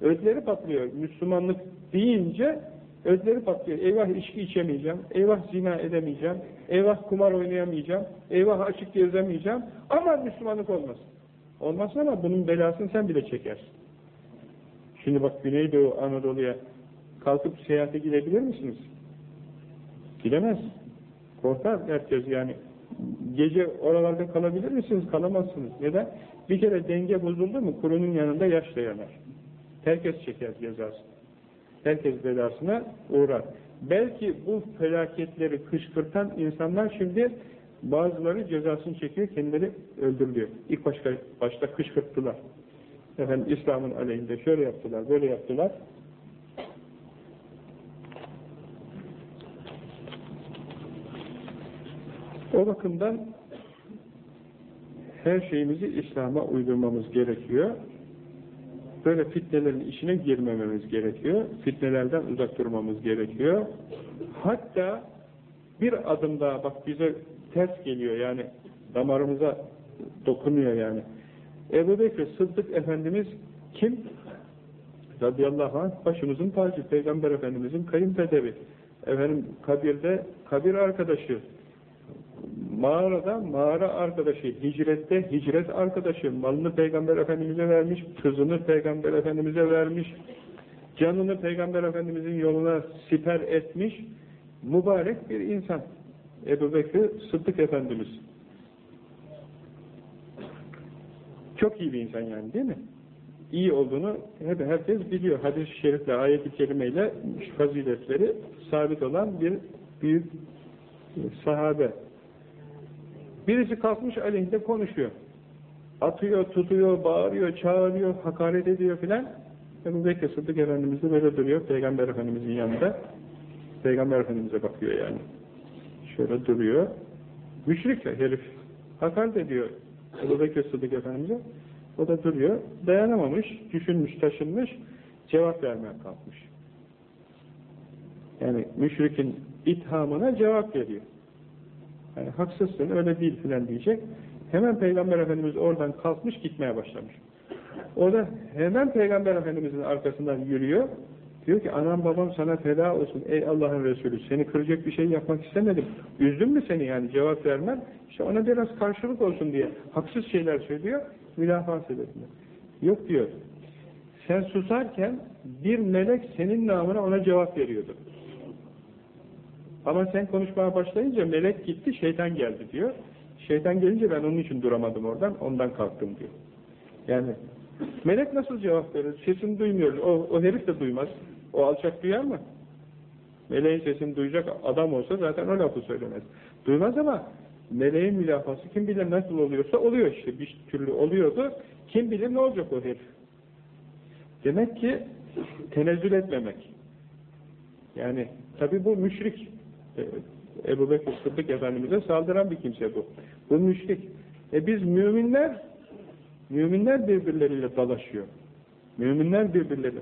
Speaker 1: Ödleri patlıyor. Müslümanlık deyince Özleri patlıyor. Eyvah içki içemeyeceğim, eyvah zina edemeyeceğim, eyvah kumar oynayamayacağım, eyvah açık gezemeyeceğim. Ama Müslümanlık olmasın. Olmasın ama bunun belasını sen bile çekersin. Şimdi bak Güneydoğu Anadolu'ya kalkıp seyahate gidebilir misiniz? Gidemez. Korkar herkes yani. Gece oralarda kalabilir misiniz? Kalamazsınız. Neden? Bir kere denge bozuldu mu kurunun yanında yaş da yanar. Herkes çeker cezasını herkes belasına uğrar. Belki bu felaketleri kışkırtan insanlar şimdi bazıları cezasını çekiyor, kendileri öldürülüyor. İlk başta, başta kışkırttılar. Efendim İslam'ın aleyhinde şöyle yaptılar, böyle yaptılar. O bakımdan her şeyimizi İslam'a uydurmamız gerekiyor. Böyle fitnelerin içine girmememiz gerekiyor. Fitnelerden uzak durmamız gerekiyor. Hatta bir adım daha bak bize ters geliyor yani damarımıza dokunuyor yani. Ebu Bekir Sıddık Efendimiz kim? Radıyallahu anh başımızın tacı, Peygamber Efendimizin kayınpederi. Efendim kabirde kabir arkadaşı, mağarada mağara arkadaşı, hicrette hicret arkadaşı, malını Peygamber Efendimiz'e vermiş, kızını Peygamber Efendimiz'e vermiş, canını Peygamber Efendimiz'in yoluna siper etmiş, mübarek bir insan. Ebu Bekir Sıddık Efendimiz. Çok iyi bir insan yani değil mi? İyi olduğunu hep herkes biliyor. Hadis-i şerifle, ayet-i kerimeyle faziletleri sabit olan bir büyük sahabe. Birisi kalkmış aleyhinde konuşuyor. Atıyor, tutuyor, bağırıyor, çağırıyor, hakaret ediyor filan. Ebu Bekir Sıddık Efendimiz de böyle duruyor Peygamber Efendimizin yanında. Peygamber Efendimiz'e bakıyor yani. Şöyle duruyor. Müşrik herif. Hakaret ediyor Ebu Bekir Sıddık Efendimiz'e. O da duruyor. Dayanamamış, düşünmüş, taşınmış, cevap vermeye kalkmış. Yani müşrikin ithamına cevap veriyor. Yani haksızsın, öyle değil filan diyecek. Hemen Peygamber Efendimiz oradan kalkmış gitmeye başlamış. O da hemen Peygamber Efendimizin arkasından yürüyor. Diyor ki anam babam sana feda olsun ey Allah'ın Resulü seni kıracak bir şey yapmak istemedim. Üzdüm mü seni yani cevap vermem. İşte ona biraz karşılık olsun diye haksız şeyler söylüyor. Mülafaa sebebinde. Yok diyor. Sen susarken bir melek senin namına ona cevap veriyordu. Ama sen konuşmaya başlayınca melek gitti, şeytan geldi diyor. Şeytan gelince ben onun için duramadım oradan, ondan kalktım diyor. Yani melek nasıl cevap verir? Sesini duymuyoruz. O, o herif de duymaz. O alçak duyar mı? Meleğin sesini duyacak adam olsa zaten o lafı söylemez. Duymaz ama meleğin mülafası kim bilir nasıl oluyorsa oluyor işte. Bir türlü oluyordu. Kim bilir ne olacak o herif? Demek ki tenezzül etmemek. Yani tabi bu müşrik. Ebu Bekir Sıddık Efendimiz'e saldıran bir kimse bu. Bu müşrik. E biz müminler müminler birbirleriyle dalaşıyor. Müminler birbirleri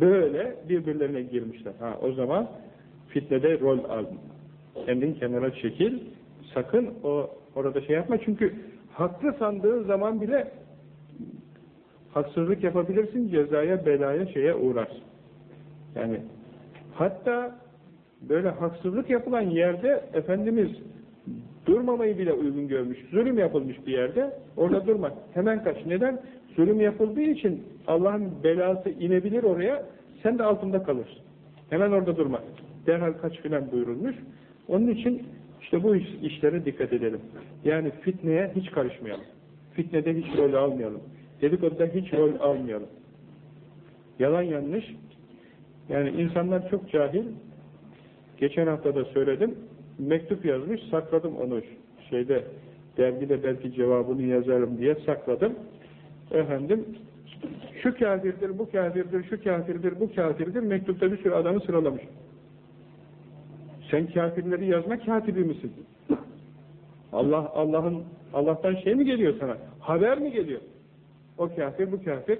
Speaker 1: böyle birbirlerine girmişler. Ha o zaman fitnede rol al. Kendin kenara çekil. Sakın o orada şey yapma çünkü haklı sandığın zaman bile haksızlık yapabilirsin, cezaya, belaya, şeye uğrarsın. Yani hatta böyle haksızlık yapılan yerde Efendimiz durmamayı bile uygun görmüş. Zulüm yapılmış bir yerde orada durmak. Hemen kaç. Neden? Zulüm yapıldığı için Allah'ın belası inebilir oraya. Sen de altında kalırsın. Hemen orada durmak. Derhal kaç filan buyurulmuş. Onun için işte bu işlere dikkat edelim. Yani fitneye hiç karışmayalım. Fitnede hiç rol almayalım. Dedikoduda hiç rol almayalım. Yalan yanlış. Yani insanlar çok cahil. Geçen hafta da söyledim. Mektup yazmış, sakladım onu şeyde, dergide belki cevabını yazarım diye sakladım. Efendim, şu kafirdir, bu kafirdir, şu kafirdir, bu kafirdir, mektupta bir sürü adamı sıralamış. Sen kafirleri yazma katibi misin? Allah Allah'ın Allah'tan şey mi geliyor sana? Haber mi geliyor? O kafir, bu kafir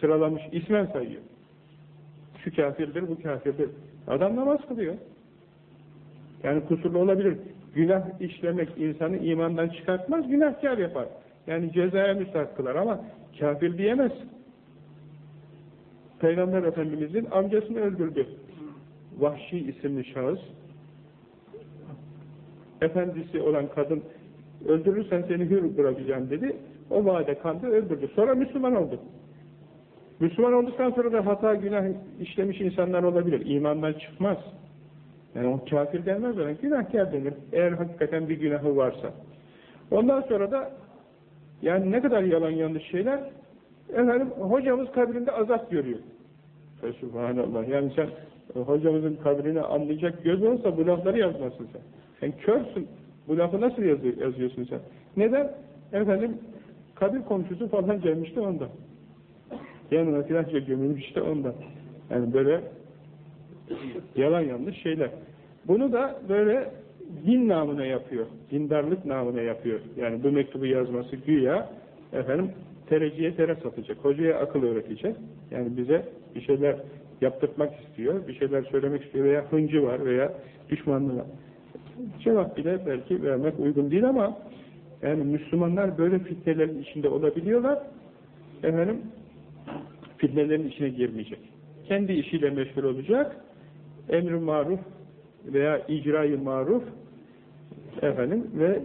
Speaker 1: sıralamış, ismen sayıyor. Şu kafirdir, bu kafirdir. Adam namaz kılıyor. Yani kusurlu olabilir. Günah işlemek insanı imandan çıkartmaz, günahkar yapar. Yani cezaya müstahak kılar ama kafir diyemez. Peygamber Efendimizin amcasını öldürdü. Vahşi isimli şahıs. Efendisi olan kadın öldürürsen seni hür bırakacağım dedi. O vaade kandı, öldürdü. Sonra Müslüman oldu. Müslüman olduktan sonra da hata, günah işlemiş insanlar olabilir. İmandan çıkmaz. Yani o kafir denmez ona, günahkar denir. Eğer hakikaten bir günahı varsa. Ondan sonra da yani ne kadar yalan yanlış şeyler efendim hocamız kabrinde azap görüyor. Subhanallah. Yani sen hocamızın kabrini anlayacak göz olsa bu lafları yazmasın sen. Sen körsün. Bu lafı nasıl yazıyor, yazıyorsun sen? Neden? Efendim kabir komşusu falan gelmişti ondan. Yanına filanca gömülmüştü ondan. Yani böyle yalan yanlış şeyler. Bunu da böyle din namına yapıyor. Dindarlık namına yapıyor. Yani bu mektubu yazması güya efendim tereciye tere satacak. Hocaya akıl öğretecek. Yani bize bir şeyler yaptırmak istiyor. Bir şeyler söylemek istiyor veya hıncı var veya düşmanlığı Cevap bile belki vermek uygun değil ama yani Müslümanlar böyle fitnelerin içinde olabiliyorlar. Efendim fitnelerin içine girmeyecek. Kendi işiyle meşgul olacak. Emri maruf veya icra-i maruf efendim ve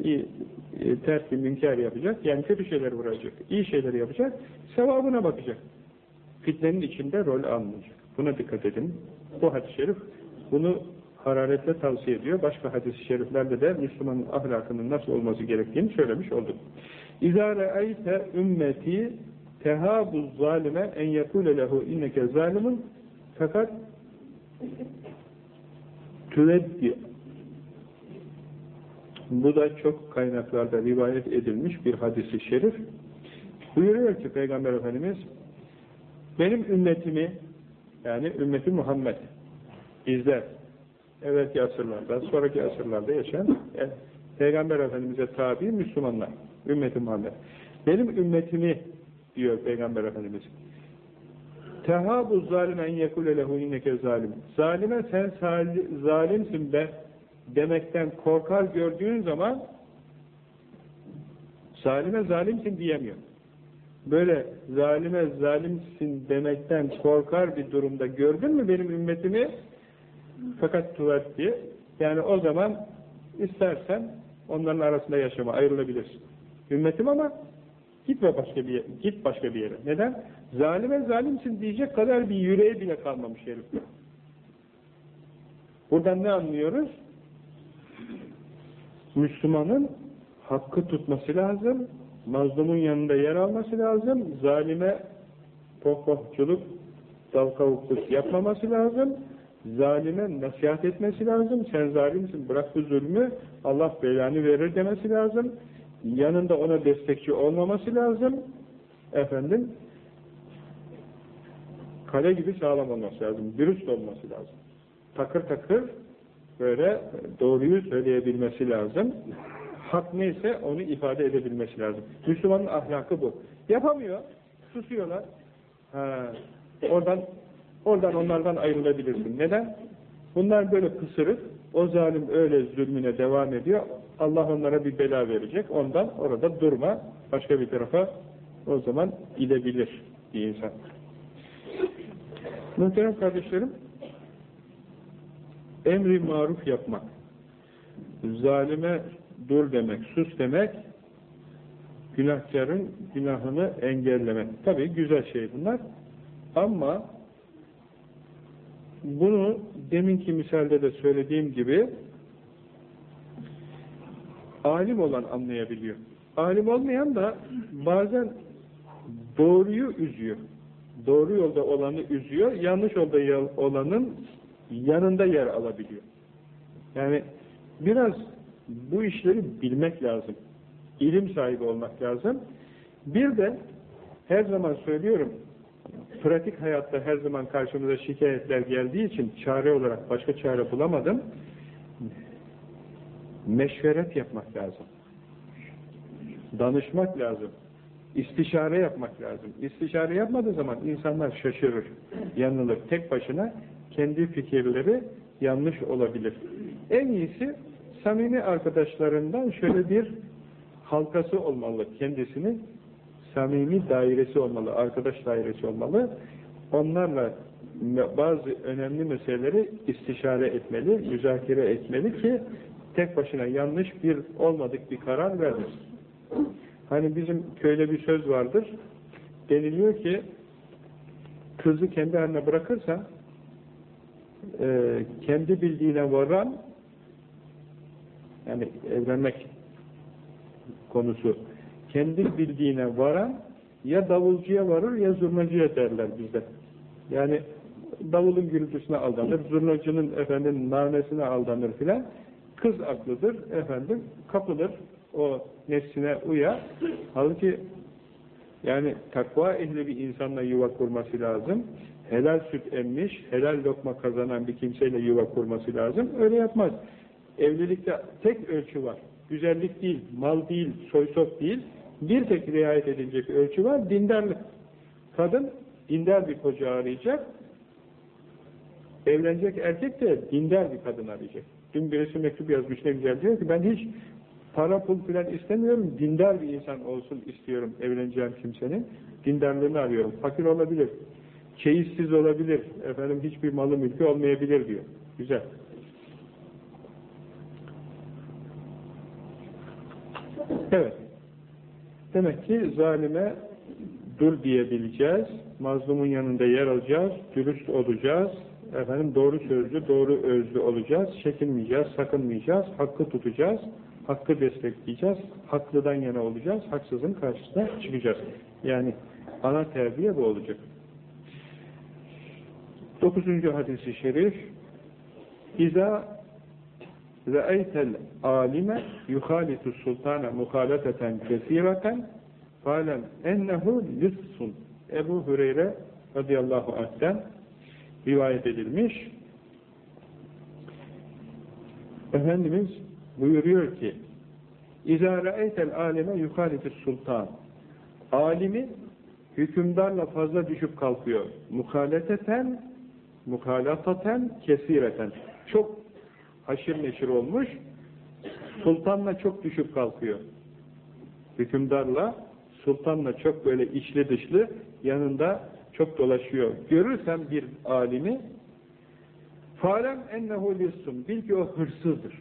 Speaker 1: terk-i münker yapacak. Yani kötü şeyler vuracak. iyi şeyler yapacak. Sevabına bakacak. Fitnenin içinde rol almayacak. Buna dikkat edin. Bu hadis-i şerif bunu hararetle tavsiye ediyor. Başka hadis-i şeriflerde de Müslümanın ahlakının nasıl olması gerektiğini söylemiş olduk. İzâ re'ayte ümmeti tehabuz zalime en yekule lehu inneke zalimun fakat tüveddi bu da çok kaynaklarda rivayet edilmiş bir hadisi şerif. Buyuruyor ki Peygamber Efendimiz benim ümmetimi yani ümmeti Muhammed izler. Evvelki asırlarda, sonraki asırlarda yaşayan e, Peygamber Efendimiz'e tabi Müslümanlar. Ümmeti Muhammed. Benim ümmetimi diyor Peygamber Efendimiz. Tehabu zalime en yekule lehu inneke zalim. Zalime sen zalimsin be demekten korkar gördüğün zaman zalime zalimsin diyemiyor. Böyle zalime zalimsin demekten korkar bir durumda gördün mü benim ümmetimi? Fakat tuvalet diye. Yani o zaman istersen onların arasında yaşama, ayrılabilirsin. Ümmetim ama gitme başka bir yere, git başka bir yere. Neden? Zalime zalimsin diyecek kadar bir yüreğe bile kalmamış herif. Buradan ne anlıyoruz? Müslümanın hakkı tutması lazım, mazlumun yanında yer alması lazım, zalime pohpohçuluk, dalkavukluk yapmaması lazım, zalime nasihat etmesi lazım, sen zalimsin, bırak bu zulmü, Allah belanı verir demesi lazım, yanında ona destekçi olmaması lazım, efendim, kale gibi sağlam olması lazım, dürüst olması lazım. Takır takır, böyle doğruyu söyleyebilmesi lazım. Hak neyse onu ifade edebilmesi lazım. Müslümanın ahlakı bu. Yapamıyor, susuyorlar. Ha, oradan Oradan onlardan ayrılabilirsin. Neden? Bunlar böyle pısırık, o zalim öyle zulmüne devam ediyor. Allah onlara bir bela verecek. Ondan orada durma, başka bir tarafa o zaman gidebilir bir insan. Muhterem kardeşlerim, emri maruf yapmak, zalime dur demek, sus demek, günahkarın günahını engellemek. Tabii güzel şey bunlar. Ama bunu deminki misalde de söylediğim gibi alim olan anlayabiliyor. Alim olmayan da bazen doğruyu üzüyor. Doğru yolda olanı üzüyor, yanlış yolda olanın yanında yer alabiliyor. Yani biraz bu işleri bilmek lazım. İlim sahibi olmak lazım. Bir de her zaman söylüyorum, pratik hayatta her zaman karşımıza şikayetler geldiği için çare olarak başka çare bulamadım. Meşveret yapmak lazım. Danışmak lazım. İstişare yapmak lazım. İstişare yapmadığı zaman insanlar şaşırır, yanılır. Tek başına kendi fikirleri yanlış olabilir. En iyisi samimi arkadaşlarından şöyle bir halkası olmalı kendisini samimi dairesi olmalı, arkadaş dairesi olmalı. Onlarla bazı önemli meseleleri istişare etmeli, müzakere etmeli ki tek başına yanlış bir olmadık bir karar vermesin. Hani bizim köyde bir söz vardır. Deniliyor ki kızı kendi haline bırakırsa e, kendi bildiğine varan yani evlenmek konusu kendi bildiğine varan ya davulcuya varır ya zurnacıya derler bizde. Yani davulun gürültüsüne aldanır, zurnacının efendim nanesine aldanır filan. Kız aklıdır efendim, kapılır o nefsine uyar. Halbuki yani takva ehli bir insanla yuva kurması lazım. Helal süt emmiş, helal lokma kazanan bir kimseyle yuva kurması lazım. Öyle yapmaz. Evlilikte tek ölçü var. Güzellik değil, mal değil, soysop değil. Bir tek riayet edilecek ölçü var, dindarlık. Kadın dindar bir koca arayacak. Evlenecek erkek de dindar bir kadın arayacak. Dün birisi mektup yazmış ne güzel diyor ki ben hiç para pul filan istemiyorum, dindar bir insan olsun istiyorum evleneceğim kimsenin. Dindarlığını arıyorum. Fakir olabilir, çeyizsiz olabilir, efendim hiçbir malı mülkü olmayabilir diyor. Güzel. Evet. Demek ki zalime dur diyebileceğiz, mazlumun yanında yer alacağız, dürüst olacağız, efendim doğru sözlü, doğru özlü olacağız, çekinmeyeceğiz, sakınmayacağız, hakkı tutacağız, hakkı destekleyeceğiz, haklıdan yana olacağız, haksızın karşısına çıkacağız. Yani ana terbiye bu olacak. Dokuzuncu hadisi şerif İza re'eytel alime yuhalitu sultana muhaleteten kesireten falem ennehu lissun Ebu Hüreyre radıyallahu anh'ten rivayet edilmiş. Efendimiz buyuruyor ki İzâ re'eytel alime yuhalitus sultan Alimi hükümdarla fazla düşüp kalkıyor. Muhaleteten muhalataten kesireten çok haşir neşir olmuş sultanla çok düşüp kalkıyor. Hükümdarla sultanla çok böyle içli dışlı yanında çok dolaşıyor. Görürsem bir alimi farem ennehu lissum bil ki o hırsızdır.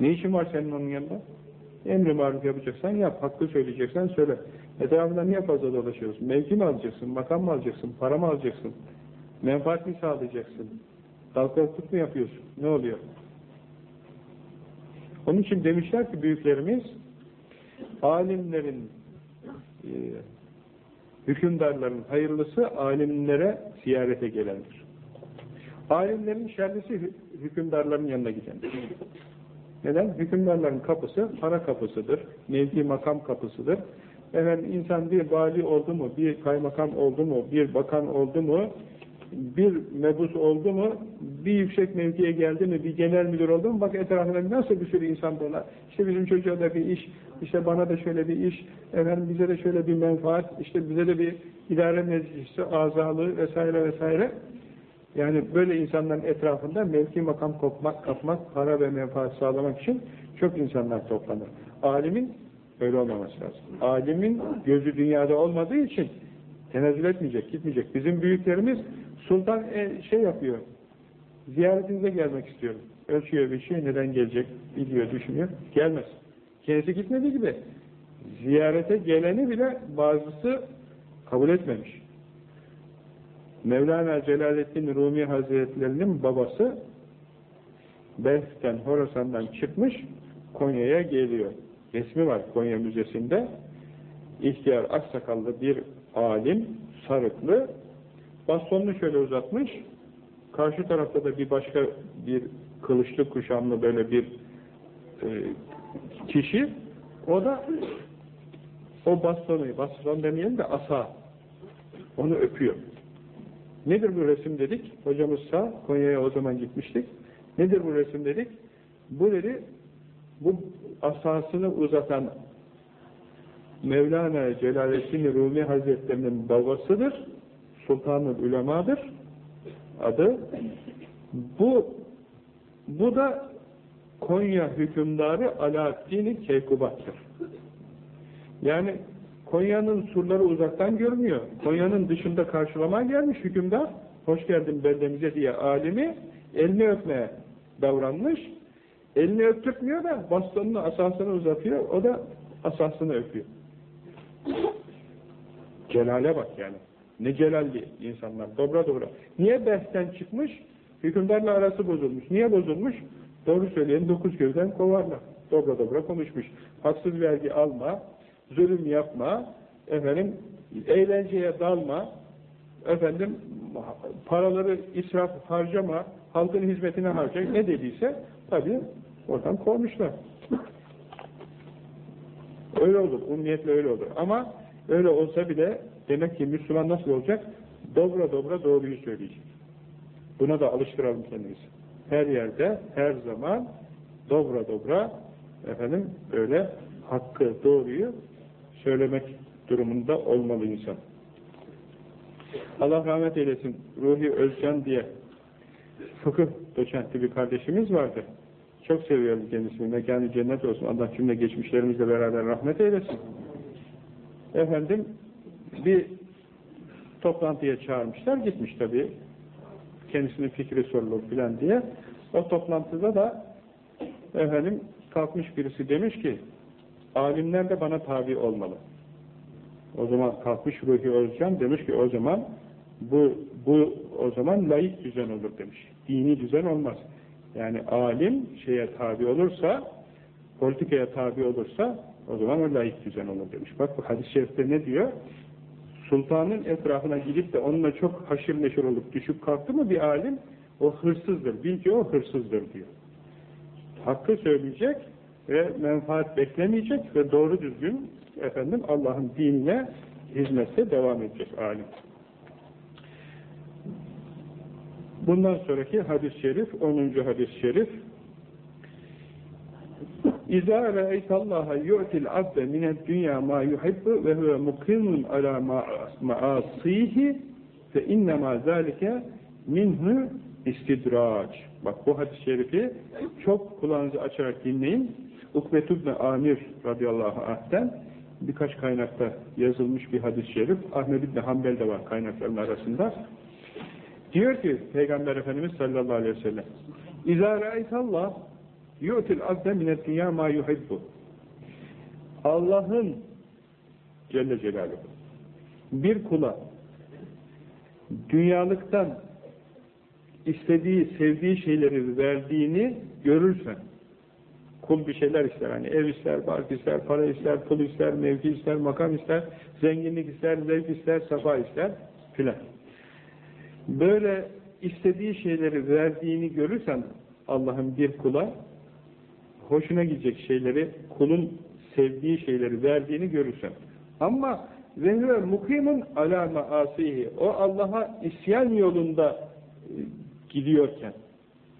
Speaker 1: Ne işin var senin onun yanında? Emri maruf yapacaksan yap, hakkı söyleyeceksen söyle. Etrafında niye fazla dolaşıyorsun? Mevki mi alacaksın, makam mı alacaksın, para mı alacaksın? Menfaat mi sağlayacaksın? Dal mu yapıyorsun? Ne oluyor? Onun için demişler ki büyüklerimiz, alimlerin, e, hükümdarların hayırlısı alimlere ziyarete gelendir. Alimlerin şerlisi hükümdarların yanına gidendir. Neden? Hükümdarların kapısı para kapısıdır, mevki makam kapısıdır. Efendim insan bir vali oldu mu, bir kaymakam oldu mu, bir bakan oldu mu, bir mebus oldu mu, bir yüksek mevkiye geldi mi, bir genel müdür oldu mu, bak etrafında nasıl bir sürü insan dolar. İşte bizim çocuğa da bir iş, işte bana da şöyle bir iş, efendim bize de şöyle bir menfaat, işte bize de bir idare meclisi, azalı vesaire vesaire. Yani böyle insanların etrafında mevki makam kopmak, kapmak, para ve menfaat sağlamak için çok insanlar toplanır. Alimin öyle olmaması lazım. Alimin gözü dünyada olmadığı için tenezzül etmeyecek, gitmeyecek. Bizim büyüklerimiz sultan e, şey yapıyor, ziyaretinize gelmek istiyorum. Ölçüyor bir şey, neden gelecek, biliyor, düşünüyor. Gelmez. Kendisi gitmediği gibi ziyarete geleni bile bazısı kabul etmemiş. Mevlana Celaleddin Rumi Hazretlerinin babası Belh'ten, Horasan'dan çıkmış Konya'ya geliyor. Resmi var Konya Müzesi'nde. İhtiyar aksakallı bir alim, sarıklı, bastonunu şöyle uzatmış, karşı tarafta da bir başka bir kılıçlı kuşamlı böyle bir e, kişi, o da o bastonu, baston demeyelim de asa, onu öpüyor. Nedir bu resim dedik? Hocamız sağ, Konya'ya o zaman gitmiştik. Nedir bu resim dedik? Bu dedi, bu asasını uzatan Mevlana Celaleddin Rumi Hazretlerinin babasıdır. Sultanul Ulema'dır. Adı. Bu bu da Konya hükümdarı Alaaddin Keykubat'tır. Yani Konya'nın surları uzaktan görmüyor. Konya'nın dışında karşılamaya gelmiş hükümdar. Hoş geldin beldemize diye alimi elini öpmeye davranmış. Elini öptürtmüyor da bastonunu asasını uzatıyor. O da asasını öpüyor. Celale bak yani. Ne celalli insanlar. Dobra dobra. Niye behten çıkmış? Hükümdarla arası bozulmuş. Niye bozulmuş? Doğru söyleyen dokuz gözden kovarlar. Dobra dobra konuşmuş. Haksız vergi alma, zulüm yapma, efendim eğlenceye dalma, efendim paraları israf harcama, halkın hizmetine harca ne dediyse tabii oradan kovmuşlar. Öyle olur, umniyetle öyle olur. Ama öyle olsa bile demek ki Müslüman nasıl olacak? Dobra dobra doğruyu söyleyecek. Buna da alıştıralım kendimizi. her yerde, her zaman dobra dobra efendim böyle hakkı, doğruyu söylemek durumunda olmalı insan. Allah rahmet eylesin. Ruhi Özcan diye fıkıh doçentli bir kardeşimiz vardı. Çok seviyorum kendisini. Mekanı cennet olsun. Allah cümle geçmişlerimizle beraber rahmet eylesin. Efendim bir toplantıya çağırmışlar. Gitmiş tabii. Kendisinin fikri sorulur filan diye. O toplantıda da efendim kalkmış birisi demiş ki alimler de bana tabi olmalı. O zaman kalkmış Ruhi Özcan demiş ki o zaman bu, bu o zaman layık düzen olur demiş. Dini düzen olmaz. Yani alim şeye tabi olursa, politikaya tabi olursa o zaman o layık düzen olur demiş. Bak bu hadis-i şerifte ne diyor? Sultanın etrafına gidip de onunla çok haşır neşir olup düşüp kalktı mı bir alim, o hırsızdır. Bil ki o hırsızdır diyor. Hakkı söyleyecek ve menfaat beklemeyecek ve doğru düzgün efendim Allah'ın dinine hizmette devam edecek alim. Bundan sonraki hadis-i şerif, 10. hadis-i şerif İzâ re'eytallâhe yu'til abde mined dünya ma yuhibbu ve huve mukimun ala maasîhi fe innemâ zâlike minhu istidraç. Bak bu hadis-i şerifi çok kulağınızı açarak dinleyin. Ukbet ibn Amir radıyallahu anh'ten birkaç kaynakta yazılmış bir hadis-i şerif. Ahmed ibn Hanbel de var kaynakların arasında. Diyor ki Peygamber Efendimiz sallallahu aleyhi ve sellem İzâ re'eytallah yu'til abde minet dünya ma yuhibbu Allah'ın Celle Celaluhu bir kula dünyalıktan istediği, sevdiği şeyleri verdiğini görürsen kul bir şeyler ister. Hani ev ister, bark ister, para ister, pul ister, mevki ister, makam ister, zenginlik ister, zevk ister, safa ister filan. Böyle istediği şeyleri verdiğini görürsen Allah'ın bir kula hoşuna gidecek şeyleri, kulun sevdiği şeyleri verdiğini görürsen. Ama ve mukimun ala maasihi. O Allah'a isyan yolunda e, gidiyorken,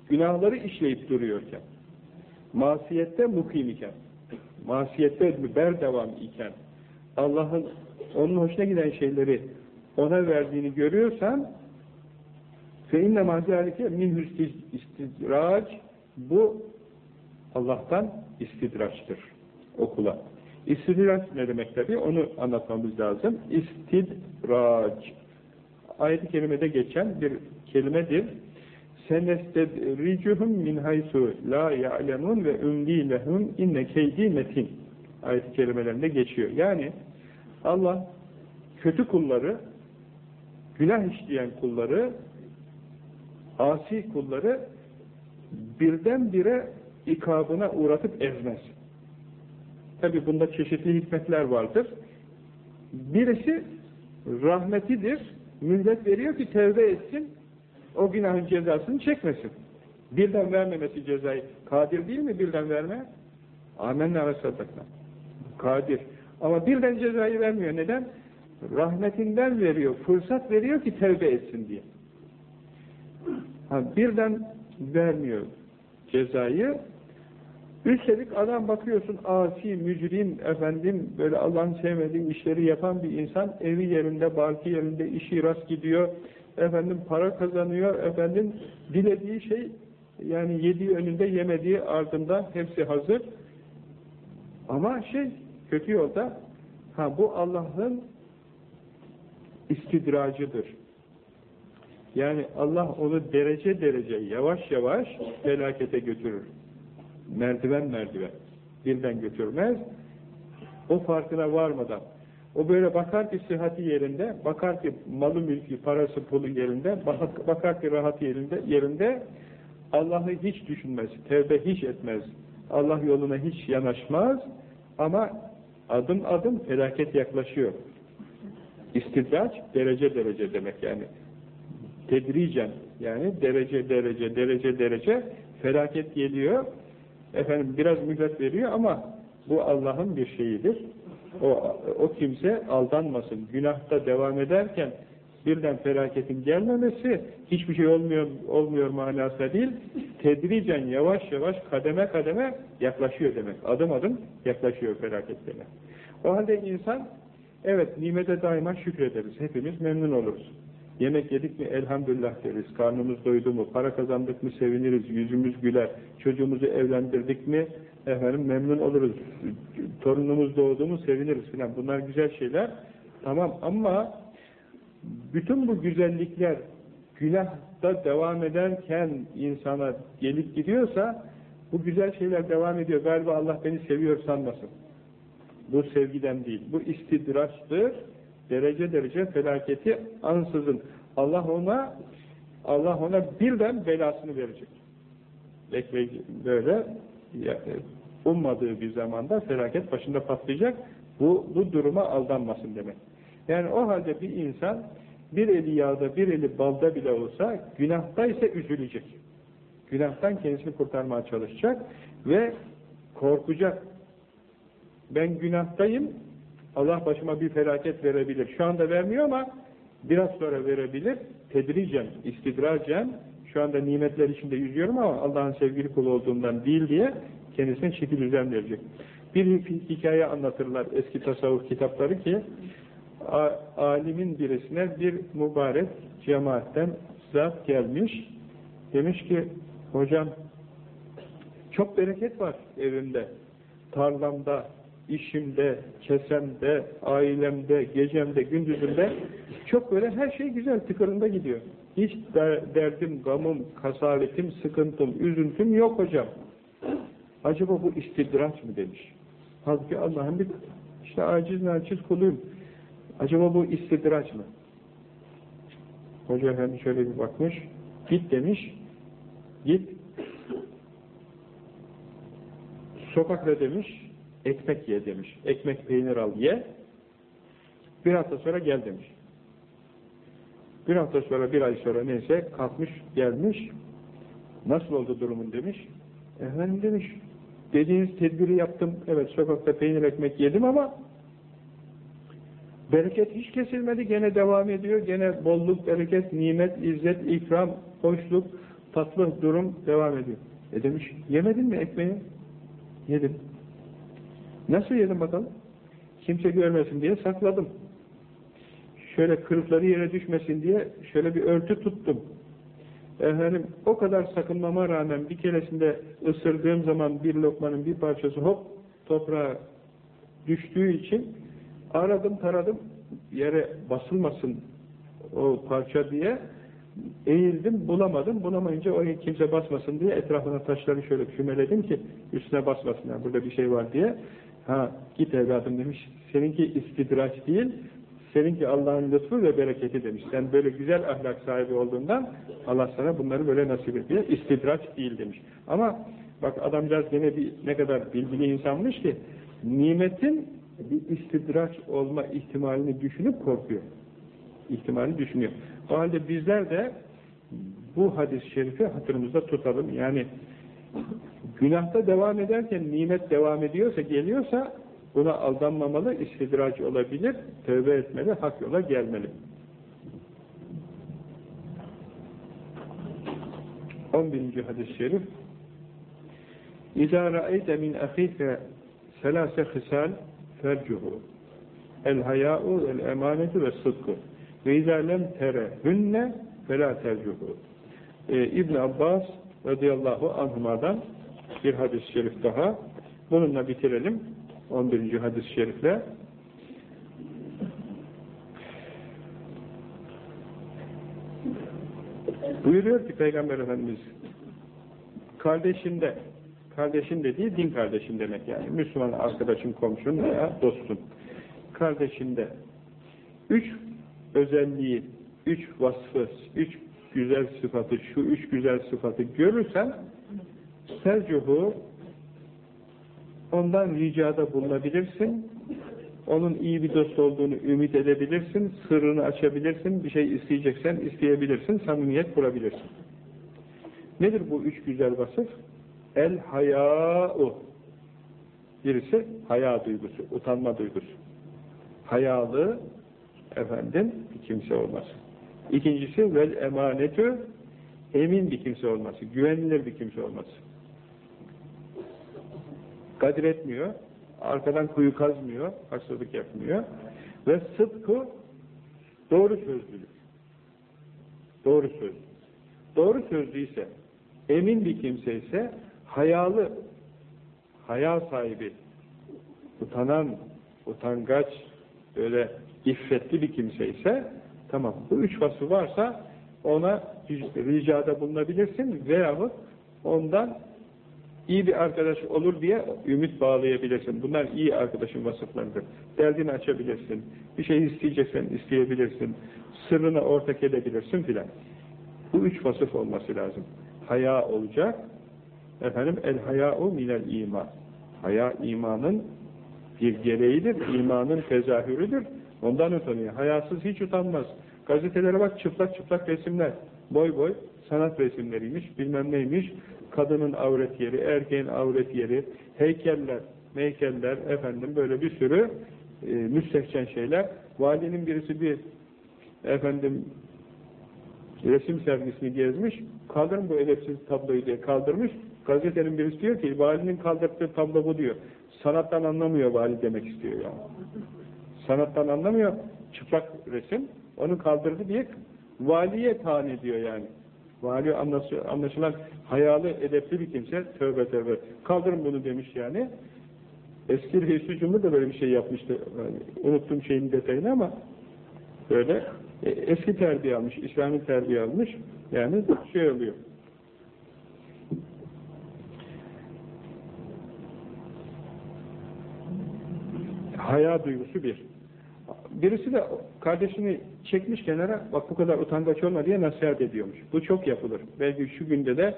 Speaker 1: günahları işleyip duruyorken, masiyette mukim iken, masiyette ber devam iken, Allah'ın onun hoşuna giden şeyleri ona verdiğini görüyorsan fe inne mazalike min istidrac bu Allah'tan istidraçtır okula. İstidraç ne demek tabi? Onu anlatmamız lazım. İstidrac. Ayet-i kerimede geçen bir kelimedir. Senestedricuhum min haysu la ya'lemun ve umli lehum inne keydi metin. Ayet-i kerimelerinde geçiyor. Yani Allah kötü kulları, günah işleyen kulları, asi kulları birdenbire ikabına uğratıp ezmez. Tabi bunda çeşitli hikmetler vardır. Birisi rahmetidir, mühlet veriyor ki tevbe etsin, o günahın cezasını çekmesin. Birden vermemesi cezayı. Kadir değil mi birden verme? Amenna ve saddakna. Kadir. Ama birden cezayı vermiyor. Neden? Rahmetinden veriyor. Fırsat veriyor ki tevbe etsin diye. Ha, birden vermiyor cezayı. Üstelik adam bakıyorsun asi, mücrim, efendim böyle Allah'ın sevmediği işleri yapan bir insan evi yerinde, barkı yerinde, işi rast gidiyor, efendim para kazanıyor, efendim dilediği şey yani yediği önünde, yemediği ardında hepsi hazır. Ama şey kötü yolda ha bu Allah'ın istidracıdır. Yani Allah onu derece derece yavaş yavaş felakete götürür. Merdiven merdiven. Birden götürmez. O farkına varmadan. O böyle bakar ki sıhhati yerinde, bakar ki malı mülkü, parası, pulu yerinde, bakar ki rahat yerinde, yerinde Allah'ı hiç düşünmez, tevbe hiç etmez, Allah yoluna hiç yanaşmaz ama adım adım felaket yaklaşıyor. İstidraç derece derece demek yani. Tedricen yani derece derece derece derece felaket geliyor. Efendim biraz mühlet veriyor ama bu Allah'ın bir şeyidir. O, o kimse aldanmasın. Günahta devam ederken birden felaketin gelmemesi hiçbir şey olmuyor olmuyor manasında değil. Tedricen yavaş yavaş kademe kademe yaklaşıyor demek. Adım adım yaklaşıyor felaketlerine. O halde insan evet nimete daima şükrederiz. Hepimiz memnun oluruz. Yemek yedik mi elhamdülillah deriz. Karnımız doydu mu? Para kazandık mı seviniriz. Yüzümüz güler. Çocuğumuzu evlendirdik mi efendim memnun oluruz. Torunumuz doğdu mu seviniriz filan. Bunlar güzel şeyler. Tamam ama bütün bu güzellikler günahda devam ederken insana gelip gidiyorsa bu güzel şeyler devam ediyor. Galiba Allah beni seviyor sanmasın. Bu sevgiden değil. Bu istidraçtır. Derece derece felaketi ansızın. Allah ona Allah ona birden belasını verecek. Böyle ummadığı bir zamanda felaket başında patlayacak. Bu, bu duruma aldanmasın demek. Yani o halde bir insan bir eli yağda bir eli balda bile olsa günahta ise üzülecek. Günahtan kendisini kurtarmaya çalışacak ve korkacak. Ben günahtayım, Allah başıma bir felaket verebilir. Şu anda vermiyor ama biraz sonra verebilir. Tedricen, istidracen, şu anda nimetler içinde yüzüyorum ama Allah'ın sevgili kulu olduğundan değil diye kendisine şekil düzen verecek. Bir hikaye anlatırlar eski tasavvuf kitapları ki alimin birisine bir mübarek cemaatten zat gelmiş. Demiş ki hocam çok bereket var evimde, tarlamda, işimde, kesemde, ailemde, gecemde, gündüzümde çok böyle her şey güzel, tıkırında gidiyor. Hiç derdim, gamım, kasavetim, sıkıntım, üzüntüm yok hocam. Acaba bu istidraç mı demiş. Halbuki Allah'ın bir işte aciz naciz kuluyum. Acaba bu istidraç mı? Hoca efendi şöyle bir bakmış. Git demiş. Git. Sokakta demiş. Ekmek ye demiş. Ekmek peynir al ye. Bir hafta sonra gel demiş. Bir hafta sonra, bir ay sonra neyse kalkmış, gelmiş. Nasıl oldu durumun demiş. Efendim demiş, dediğiniz tedbiri yaptım. Evet sokakta peynir ekmek yedim ama bereket hiç kesilmedi. Gene devam ediyor. Gene bolluk, bereket, nimet, izzet, ikram, hoşluk, tatlı durum devam ediyor. E demiş, yemedin mi ekmeği? Yedim. Nasıl yedim bakalım? Kimse görmesin diye sakladım. Şöyle kırıkları yere düşmesin diye şöyle bir örtü tuttum. Efendim o kadar sakınmama rağmen bir keresinde ısırdığım zaman bir lokmanın bir parçası hop toprağa düştüğü için aradım taradım yere basılmasın o parça diye eğildim bulamadım bulamayınca oraya kimse basmasın diye etrafına taşları şöyle kümeledim ki üstüne basmasın yani burada bir şey var diye ha git evladım demiş seninki istidraç değil Seninki Allah'ın lütfu ve bereketi demiş. Sen böyle güzel ahlak sahibi olduğundan Allah sana bunları böyle nasip ediyor. İstidraç değil demiş. Ama bak adamcağız gene bir, ne kadar bilgili insanmış ki nimetin bir istidraç olma ihtimalini düşünüp korkuyor. İhtimalini düşünüyor. O halde bizler de bu hadis-i şerifi hatırımızda tutalım. Yani günahta devam ederken nimet devam ediyorsa, geliyorsa Buna aldanmamalı, istidraç olabilir, tövbe etmeli, hak yola gelmeli. 11. hadis-i şerif fercuhu el hayâ'u el emanetu ve sıdkı ve izâ lem tere hünne felâ tercuhu ee, İbn Abbas radıyallahu anhuma'dan bir hadis-i şerif daha bununla bitirelim. 11. hadis-i şerifle buyuruyor ki Peygamber Efendimiz kardeşinde kardeşin dediği din kardeşin demek yani Müslüman arkadaşın, komşun veya dostun kardeşinde üç özelliği, üç vasfı, üç güzel sıfatı, şu üç güzel sıfatı görürsen sercuhu Ondan ricada bulunabilirsin. Onun iyi bir dost olduğunu ümit edebilirsin. Sırrını açabilirsin. Bir şey isteyeceksen isteyebilirsin. Samimiyet kurabilirsin. Nedir bu üç güzel vasıf? El hayâ'u. Birisi haya duygusu, utanma duygusu. Hayalı efendim kimse olmaz. İkincisi vel emanetü emin bir kimse olması, güvenilir bir kimse olması. Kadir etmiyor, arkadan kuyu kazmıyor, haksızlık yapmıyor. Ve sıdkı doğru sözlülük. Doğru söz. Doğru sözlü ise, emin bir kimse ise, hayalı, haya sahibi, utanan, utangaç, böyle iffetli bir kimse ise, tamam bu üç vasfı varsa ona ricada bulunabilirsin veyahut ondan iyi bir arkadaş olur diye ümit bağlayabilirsin. Bunlar iyi arkadaşın vasıflarıdır. Derdini açabilirsin. Bir şey isteyeceksen isteyebilirsin. Sırrına ortak edebilirsin filan. Bu üç vasıf olması lazım. Haya olacak. Efendim el haya'u minel iman. Haya imanın bir gereğidir. imanın tezahürüdür. Ondan utanıyor. Hayasız hiç utanmaz. Gazetelere bak çıplak çıplak resimler. Boy boy sanat resimleriymiş, bilmem neymiş. Kadının avret yeri, erkeğin avret yeri, heykeller, meykeller, efendim böyle bir sürü e, müstehcen şeyler. Valinin birisi bir efendim resim sergisini gezmiş, kaldırın bu edepsiz tabloyu diye kaldırmış. Gazetenin birisi diyor ki, valinin kaldırdığı tablo bu diyor. Sanattan anlamıyor vali demek istiyor yani. Sanattan anlamıyor, çıplak resim. Onu kaldırdı diye valiye taan ediyor yani. Vali anlaşılan hayalı, edepli bir kimse. Tövbe tövbe. Kaldırın bunu demiş yani. Eski reis Cumhur da böyle bir şey yapmıştı. Yani unuttum şeyin detayını ama böyle e, eski terbiye almış, İslami terbiye almış. Yani şey oluyor. Haya duygusu bir. Birisi de kardeşini çekmiş kenara, bak bu kadar utangaç olma diye nasihat ediyormuş. Bu çok yapılır. Belki şu günde de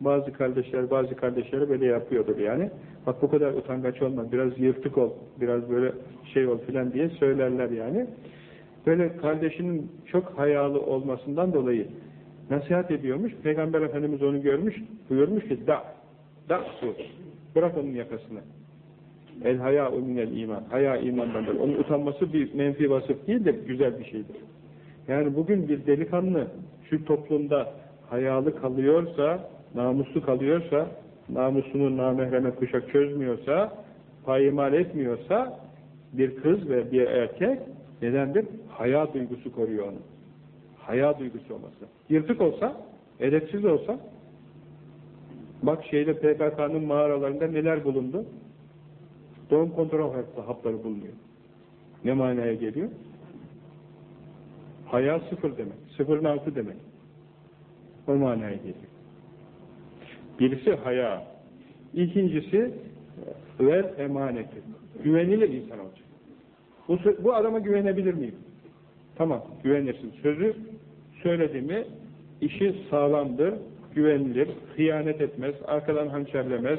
Speaker 1: bazı kardeşler, bazı kardeşleri böyle yapıyordur yani. Bak bu kadar utangaç olma, biraz yırtık ol, biraz böyle şey ol filan diye söylerler yani. Böyle kardeşinin çok hayalı olmasından dolayı nasihat ediyormuş. Peygamber Efendimiz onu görmüş, buyurmuş ki da, da su, bırak onun yakasını. El haya minel iman. Haya imandandır. Onun utanması bir menfi vasıf değil de güzel bir şeydir. Yani bugün bir delikanlı şu toplumda hayalı kalıyorsa, namuslu kalıyorsa, namusunu namehreme kuşak çözmüyorsa, payimal etmiyorsa bir kız ve bir erkek nedendir? Haya duygusu koruyor onu. Haya duygusu olması. Yırtık olsa, edepsiz olsa, bak şeyde PKK'nın mağaralarında neler bulundu? Doğum kontrol hapları bulunuyor. Ne manaya geliyor? Haya sıfır demek. Sıfırın altı demek. O manaya geliyor. Birisi haya. İkincisi ver emaneti. Güvenilir insan olacak. Bu, bu adama güvenebilir miyim? Tamam, güvenirsin. Sözü söyledi mi işi sağlamdır, güvenilir, hıyanet etmez, arkadan hançerlemez,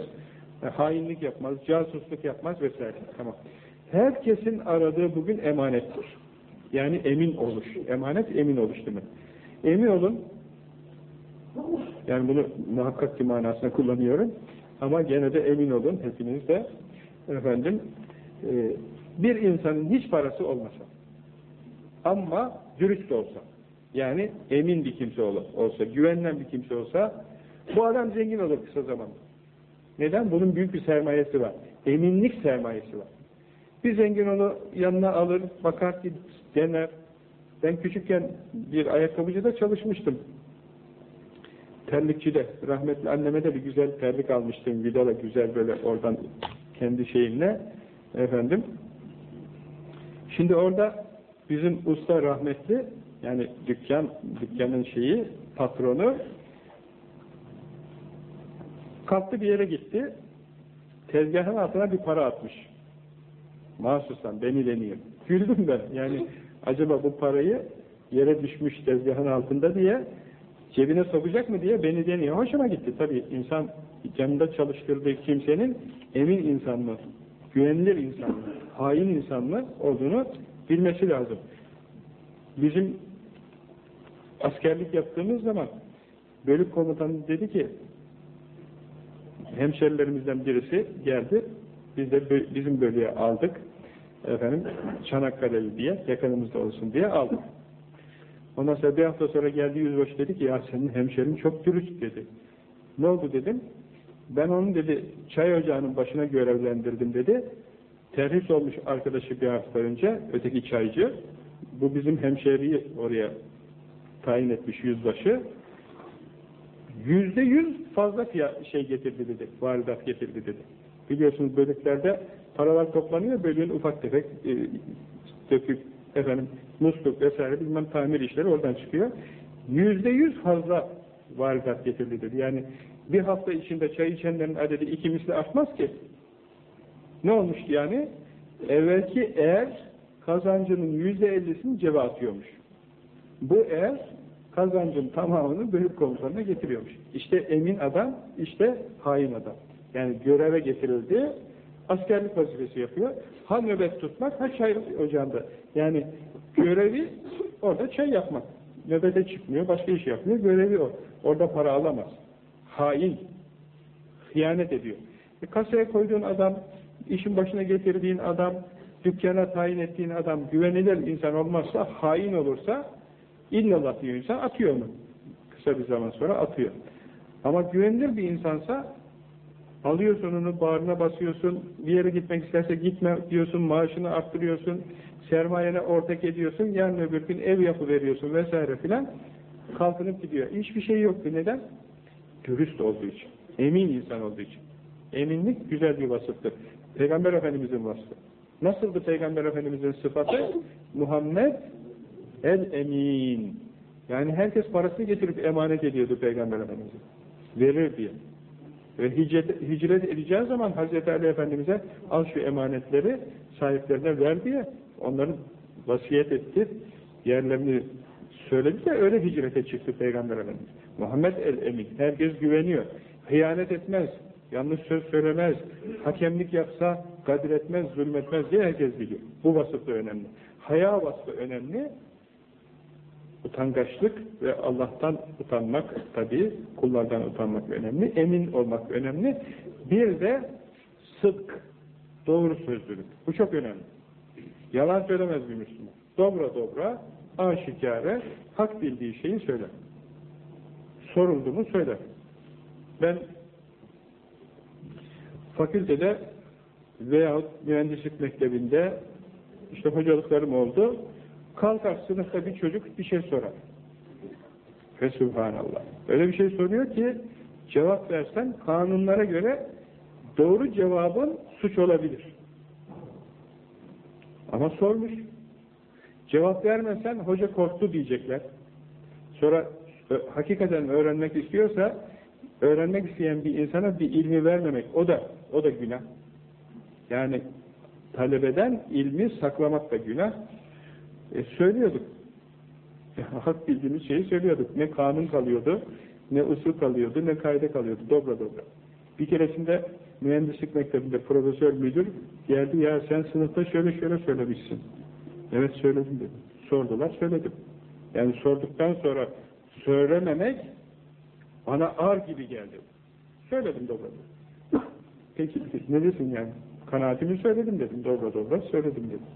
Speaker 1: e, hainlik yapmaz, casusluk yapmaz vesaire. Tamam. Herkesin aradığı bugün emanettir. Yani emin oluş. Emanet emin oluş demek. Emin olun. Yani bunu muhakkak ki manasına kullanıyorum. Ama gene de emin olun hepiniz de efendim e, bir insanın hiç parası olmasa ama dürüst olsa yani emin bir kimse olsa, güvenilen bir kimse olsa bu adam zengin olur kısa zamanda. Neden? Bunun büyük bir sermayesi var. Eminlik sermayesi var. Bir zengin onu yanına alır, bakar ki dener. Ben küçükken bir ayakkabıcıda çalışmıştım. Terlikçide. Rahmetli anneme de bir güzel terlik almıştım. Vidala güzel böyle oradan kendi şeyimle. Efendim. Şimdi orada bizim usta rahmetli yani dükkan, dükkanın şeyi, patronu Kalktı bir yere gitti. Tezgahın altına bir para atmış. Mahsustan beni deniyor. Güldüm ben. Yani acaba bu parayı yere düşmüş tezgahın altında diye cebine sokacak mı diye beni deniyor. Hoşuma gitti. Tabii insan canında çalıştırdığı kimsenin emin insan mı, güvenilir insan mı, hain insan mı olduğunu bilmesi lazım. Bizim askerlik yaptığımız zaman bölük komutanı dedi ki hemşerilerimizden birisi geldi. Biz de bizim bölüye aldık. Efendim Çanakkale'li diye yakınımızda olsun diye aldık. Ondan sonra bir hafta sonra geldi yüzbaşı dedi ki ya senin hemşerin çok dürüst dedi. Ne oldu dedim. Ben onu dedi çay ocağının başına görevlendirdim dedi. Terhis olmuş arkadaşı bir hafta önce, öteki çaycı. Bu bizim hemşeriyi oraya tayin etmiş yüzbaşı. Yüzde yüz fazla şey getirdi dedi, varidat getirdi dedi. Biliyorsunuz bölüklerde paralar toplanıyor, bölüğün ufak tefek e, dökük, efendim, musluk vesaire bilmem tamir işleri oradan çıkıyor. Yüzde yüz fazla varidat getirdi dedi. Yani bir hafta içinde çay içenlerin adedi iki misli artmaz ki. Ne olmuş yani? Evvelki eğer kazancının yüzde ellisini cebe atıyormuş. Bu eğer kazancın tamamını bölük komutanına getiriyormuş. İşte emin adam, işte hain adam. Yani göreve getirildi, askerlik vazifesi yapıyor. Ha nöbet tutmak, ha çay ocağında. Yani görevi orada çay yapmak. Nöbete çıkmıyor, başka iş yapmıyor, görevi o. Orada para alamaz. Hain. Hıyanet ediyor. E, kasaya koyduğun adam, işin başına getirdiğin adam, dükkana tayin ettiğin adam güvenilir insan olmazsa, hain olursa illallah diyor insan, atıyor onu. Kısa bir zaman sonra atıyor. Ama güvenilir bir insansa alıyorsun onu, bağrına basıyorsun, bir yere gitmek isterse gitme diyorsun, maaşını arttırıyorsun, sermayene ortak ediyorsun, yarın öbür gün ev yapı veriyorsun vesaire filan kalkınıp gidiyor. Hiçbir şey yoktu. Neden? Dürüst olduğu için. Emin insan olduğu için. Eminlik güzel bir vasıftır. Peygamber Efendimiz'in vasfı. Nasıldı Peygamber Efendimiz'in sıfatı? Muhammed el-emin. Yani herkes parasını getirip emanet ediyordu Peygamber Efendimiz'e. Verir diye. Ve hicret, hicret edeceği zaman Hazreti Ali Efendimiz'e al şu emanetleri sahiplerine ver diye onları vasiyet etti. Yerlerini söyledi de öyle hicrete çıktı Peygamber Efendimiz. Muhammed el-Emin. Herkes güveniyor. Hıyanet etmez. Yanlış söz söylemez. Hakemlik yapsa kadir etmez, zulmetmez diye herkes biliyor. Bu vasıf da önemli. Haya vasfı önemli. Utangaçlık ve Allah'tan utanmak tabii, kullardan utanmak önemli. Emin olmak önemli. Bir de sıdk, doğru sözlülük. Bu çok önemli. Yalan söylemez bir Müslüman. Dobra dobra, aşikare, hak bildiği şeyi söyler. Soruldu mu söyler. Ben fakültede veyahut mühendislik mektebinde işte hocalıklarım oldu. Kalkar sınıfta bir çocuk bir şey sorar. Ve subhanallah. Öyle bir şey soruyor ki cevap versen kanunlara göre doğru cevabın suç olabilir. Ama sormuş. Cevap vermesen hoca korktu diyecekler. Sonra hakikaten öğrenmek istiyorsa öğrenmek isteyen bir insana bir ilmi vermemek o da o da günah. Yani talebeden ilmi saklamak da günah. E, söylüyorduk. E, hak bildiğimiz şeyi söylüyorduk. Ne kanun kalıyordu, ne usul kalıyordu, ne kayda kalıyordu. Dobra dobra. Bir keresinde mühendislik mektebinde profesör müdür geldi ya sen sınıfta şöyle şöyle söylemişsin. Evet söyledim dedim. Sordular söyledim. Yani sorduktan sonra söylememek bana ağır gibi geldi. Söyledim dobra. Peki ne desin yani? Kanaatimi söyledim dedim. Dobra dobra söyledim dedim.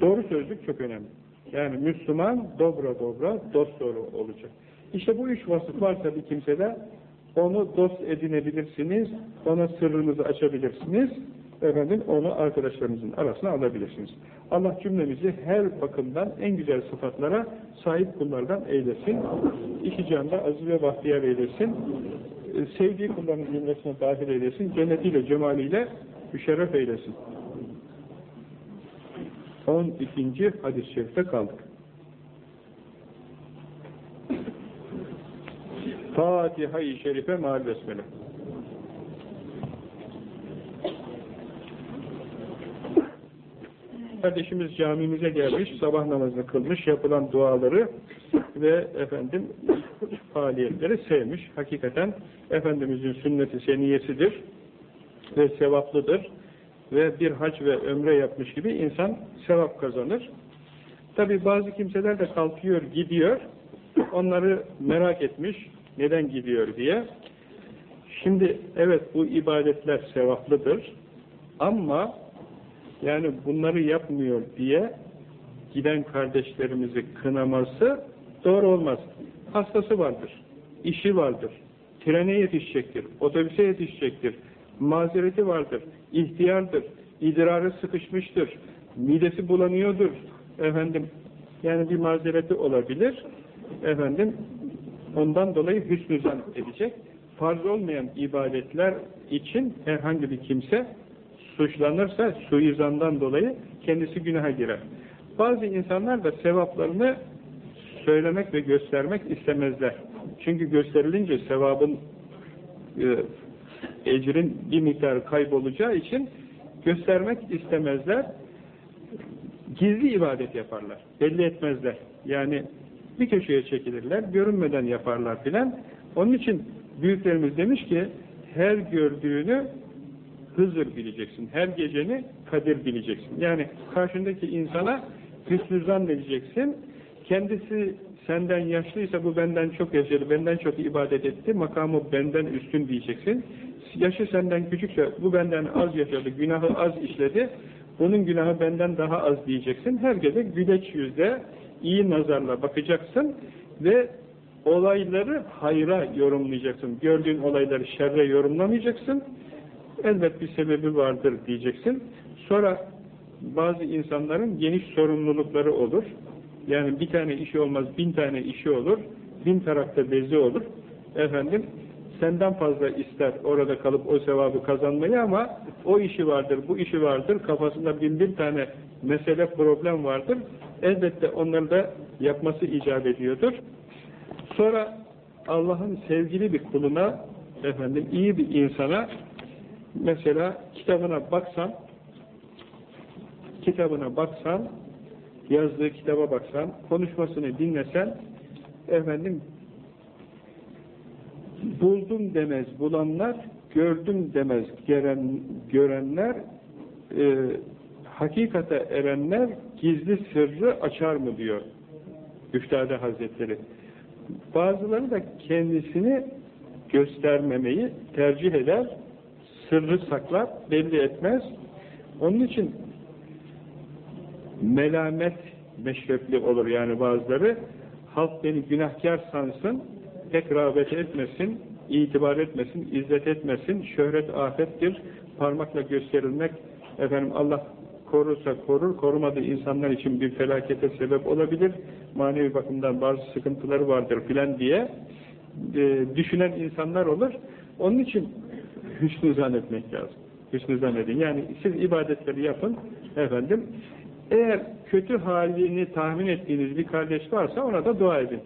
Speaker 1: Doğru sözlük çok önemli. Yani Müslüman dobra dobra dost doğru olacak. İşte bu üç vasıf varsa bir kimsede onu dost edinebilirsiniz, ona sırrınızı açabilirsiniz, efendim onu arkadaşlarınızın arasına alabilirsiniz. Allah cümlemizi her bakımdan en güzel sıfatlara sahip kullardan eylesin. İki canda aziz ve bahtiyar eylesin. Sevdiği kulların cümlesine dahil eylesin. Cennetiyle, cemaliyle müşerref eylesin. 12. hadis-i şerifte kaldık. Fatiha-i Şerife mal besmele. Kardeşimiz camimize gelmiş, sabah namazını kılmış, yapılan duaları ve efendim faaliyetleri sevmiş. Hakikaten Efendimizin sünneti seniyesidir ve sevaplıdır ve bir hac ve ömre yapmış gibi insan sevap kazanır. Tabi bazı kimseler de kalkıyor, gidiyor. Onları merak etmiş, neden gidiyor diye. Şimdi evet bu ibadetler sevaplıdır ama yani bunları yapmıyor diye giden kardeşlerimizi kınaması doğru olmaz. Hastası vardır, işi vardır, trene yetişecektir, otobüse yetişecektir, mazereti vardır, ihtiyardır, idrarı sıkışmıştır, midesi bulanıyordur, efendim, yani bir mazereti olabilir, efendim, ondan dolayı hüsnü zan edecek. Farz olmayan ibadetler için herhangi bir kimse suçlanırsa suizandan dolayı kendisi günaha girer. Bazı insanlar da sevaplarını söylemek ve göstermek istemezler. Çünkü gösterilince sevabın e, ecrin bir miktarı kaybolacağı için göstermek istemezler. Gizli ibadet yaparlar. Belli etmezler. Yani bir köşeye çekilirler, görünmeden yaparlar filan. Onun için büyüklerimiz demiş ki her gördüğünü Hızır bileceksin. Her geceni Kadir bileceksin. Yani karşındaki insana hüsnü zannedeceksin. Kendisi senden yaşlıysa bu benden çok yaşadı, benden çok ibadet etti, makamı benden üstün diyeceksin. Yaşı senden küçükse bu benden az yaşadı, günahı az işledi, bunun günahı benden daha az diyeceksin. Her gece güleç yüzde, iyi nazarla bakacaksın ve olayları hayra yorumlayacaksın. Gördüğün olayları şerre yorumlamayacaksın. Elbet bir sebebi vardır diyeceksin. Sonra bazı insanların geniş sorumlulukları olur. Yani bir tane işi olmaz, bin tane işi olur. Bin tarakta bezi olur. Efendim, senden fazla ister orada kalıp o sevabı kazanmayı ama o işi vardır, bu işi vardır, kafasında bin bir tane mesele, problem vardır. Elbette onları da yapması icap ediyordur. Sonra Allah'ın sevgili bir kuluna, efendim iyi bir insana mesela kitabına baksan kitabına baksan yazdığı kitaba baksan konuşmasını dinlesen efendim buldum demez bulanlar gördüm demez geren, görenler e, hakikate erenler gizli sırrı açar mı diyor Üftade Hazretleri bazıları da kendisini göstermemeyi tercih eder sırrı saklar, belli etmez. Onun için melamet meşrepli olur yani bazıları. Halk beni günahkar sansın, pek rağbet etmesin, itibar etmesin, izzet etmesin, şöhret afettir, parmakla gösterilmek, efendim Allah korursa korur, korumadığı insanlar için bir felakete sebep olabilir, manevi bakımdan bazı sıkıntıları vardır filan diye e, düşünen insanlar olur. Onun için hüsnü zannetmek lazım. Hüsnü zannedin. Yani siz ibadetleri yapın efendim. Eğer kötü halini tahmin ettiğiniz bir kardeş varsa ona da dua edin.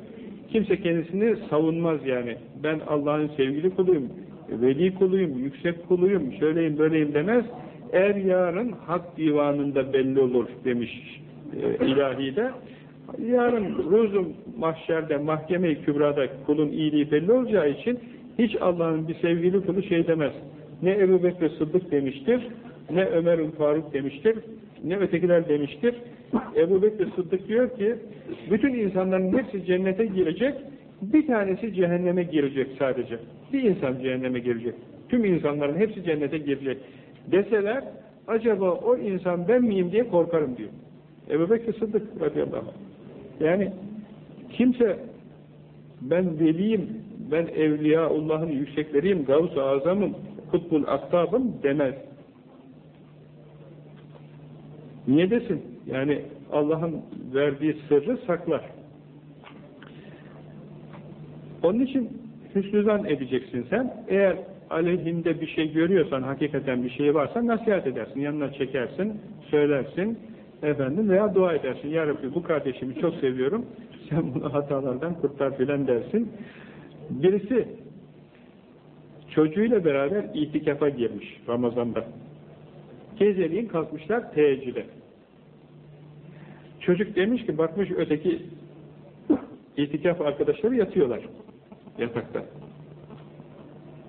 Speaker 1: Kimse kendisini savunmaz yani. Ben Allah'ın sevgili kuluyum, veli kuluyum, yüksek kuluyum, şöyleyim böyleyim demez. Er yarın hak divanında belli olur demiş e, ilahide. Yarın ruzum mahşerde, mahkeme-i kübrada kulun iyiliği belli olacağı için hiç Allah'ın bir sevgili kulu şey demez. Ne Ebu Bekir Sıddık demiştir, ne Ömer Faruk demiştir, ne ötekiler demiştir. Ebu Bekir Sıddık diyor ki, bütün insanların hepsi cennete girecek, bir tanesi cehenneme girecek sadece. Bir insan cehenneme girecek. Tüm insanların hepsi cennete girecek. Deseler, acaba o insan ben miyim diye korkarım diyor. Ebu Bekir Sıddık radıyallahu anh. Yani kimse ben veliyim, ben Evliyaullah'ın yüksekleriyim, Gavs-ı Azam'ım, Kutbul Aktab'ım demez. Niye desin? Yani Allah'ın verdiği sırrı saklar. Onun için hüsnüzan edeceksin sen. Eğer aleyhinde bir şey görüyorsan, hakikaten bir şey varsa nasihat edersin, yanına çekersin, söylersin, efendim veya dua edersin. Ya Rabbi bu kardeşimi çok seviyorum, sen bunu hatalardan kurtar filan dersin. Birisi çocuğuyla beraber itikafa girmiş Ramazan'da. Geceliğin kalkmışlar teheccüde. Çocuk demiş ki bakmış öteki itikaf arkadaşları yatıyorlar yatakta.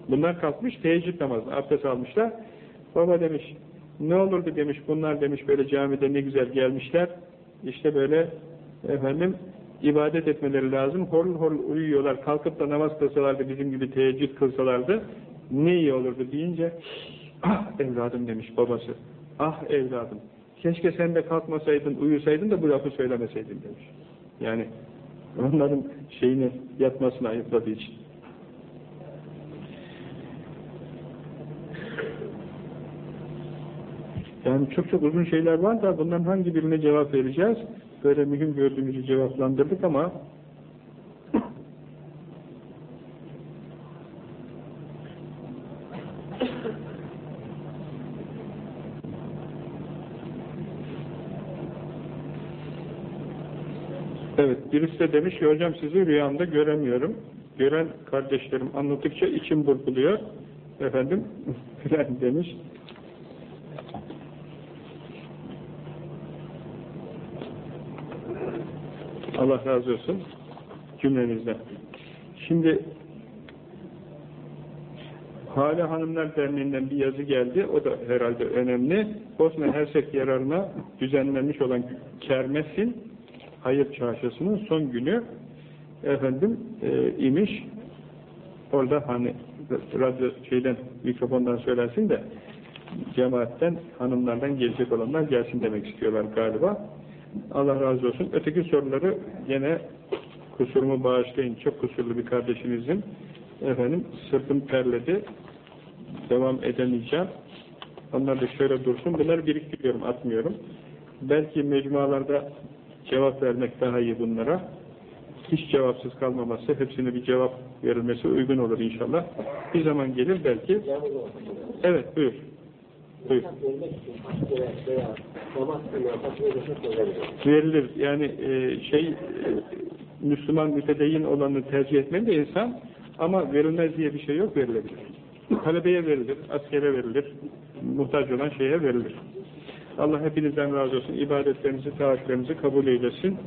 Speaker 1: Bunlar kalkmış teheccüd namazına abdest almışlar. Baba demiş ne olurdu demiş bunlar demiş böyle camide ne güzel gelmişler. İşte böyle efendim ibadet etmeleri lazım. Horul horul uyuyorlar. Kalkıp da namaz kılsalardı, bizim gibi teheccüd kılsalardı ne iyi olurdu deyince ah evladım demiş babası. Ah evladım. Keşke sen de kalkmasaydın, uyusaydın da bu lafı söylemeseydin demiş. Yani onların şeyini yatmasını ayıpladığı için. Yani çok çok uzun şeyler var da bunların hangi birine cevap vereceğiz? Böyle mühim gördüğümüzü cevaplandırdık ama Evet, birisi de demiş ki hocam sizi rüyamda göremiyorum. Gören kardeşlerim anlattıkça içim burkuluyor. Efendim filan demiş. Allah razı olsun cümlenizden. Şimdi Hale Hanımlar Derneği'nden bir yazı geldi. O da herhalde önemli. Bosna Hersek yararına düzenlenmiş olan Kermes'in Hayır Çarşısı'nın son günü efendim e, imiş. Orada hani radyo şeyden mikrofondan söylensin de cemaatten hanımlardan gelecek olanlar gelsin demek istiyorlar galiba. Allah razı olsun. Öteki soruları yine kusurumu bağışlayın. Çok kusurlu bir kardeşinizin efendim sırtım terledi. Devam edemeyeceğim. Onlar da şöyle dursun. Bunları biriktiriyorum, atmıyorum. Belki mecmualarda cevap vermek daha iyi bunlara. Hiç cevapsız kalmaması, hepsine bir cevap verilmesi uygun olur inşallah. Bir zaman gelir belki. Evet, buyur. Buyur. Verilir. Yani e, şey e, Müslüman mütedeyyin olanı tercih etmeli de insan ama verilmez diye bir şey yok verilebilir. Talebeye verilir, askere verilir, muhtaç olan şeye verilir. Allah hepinizden razı olsun. İbadetlerinizi, taatlerinizi kabul eylesin.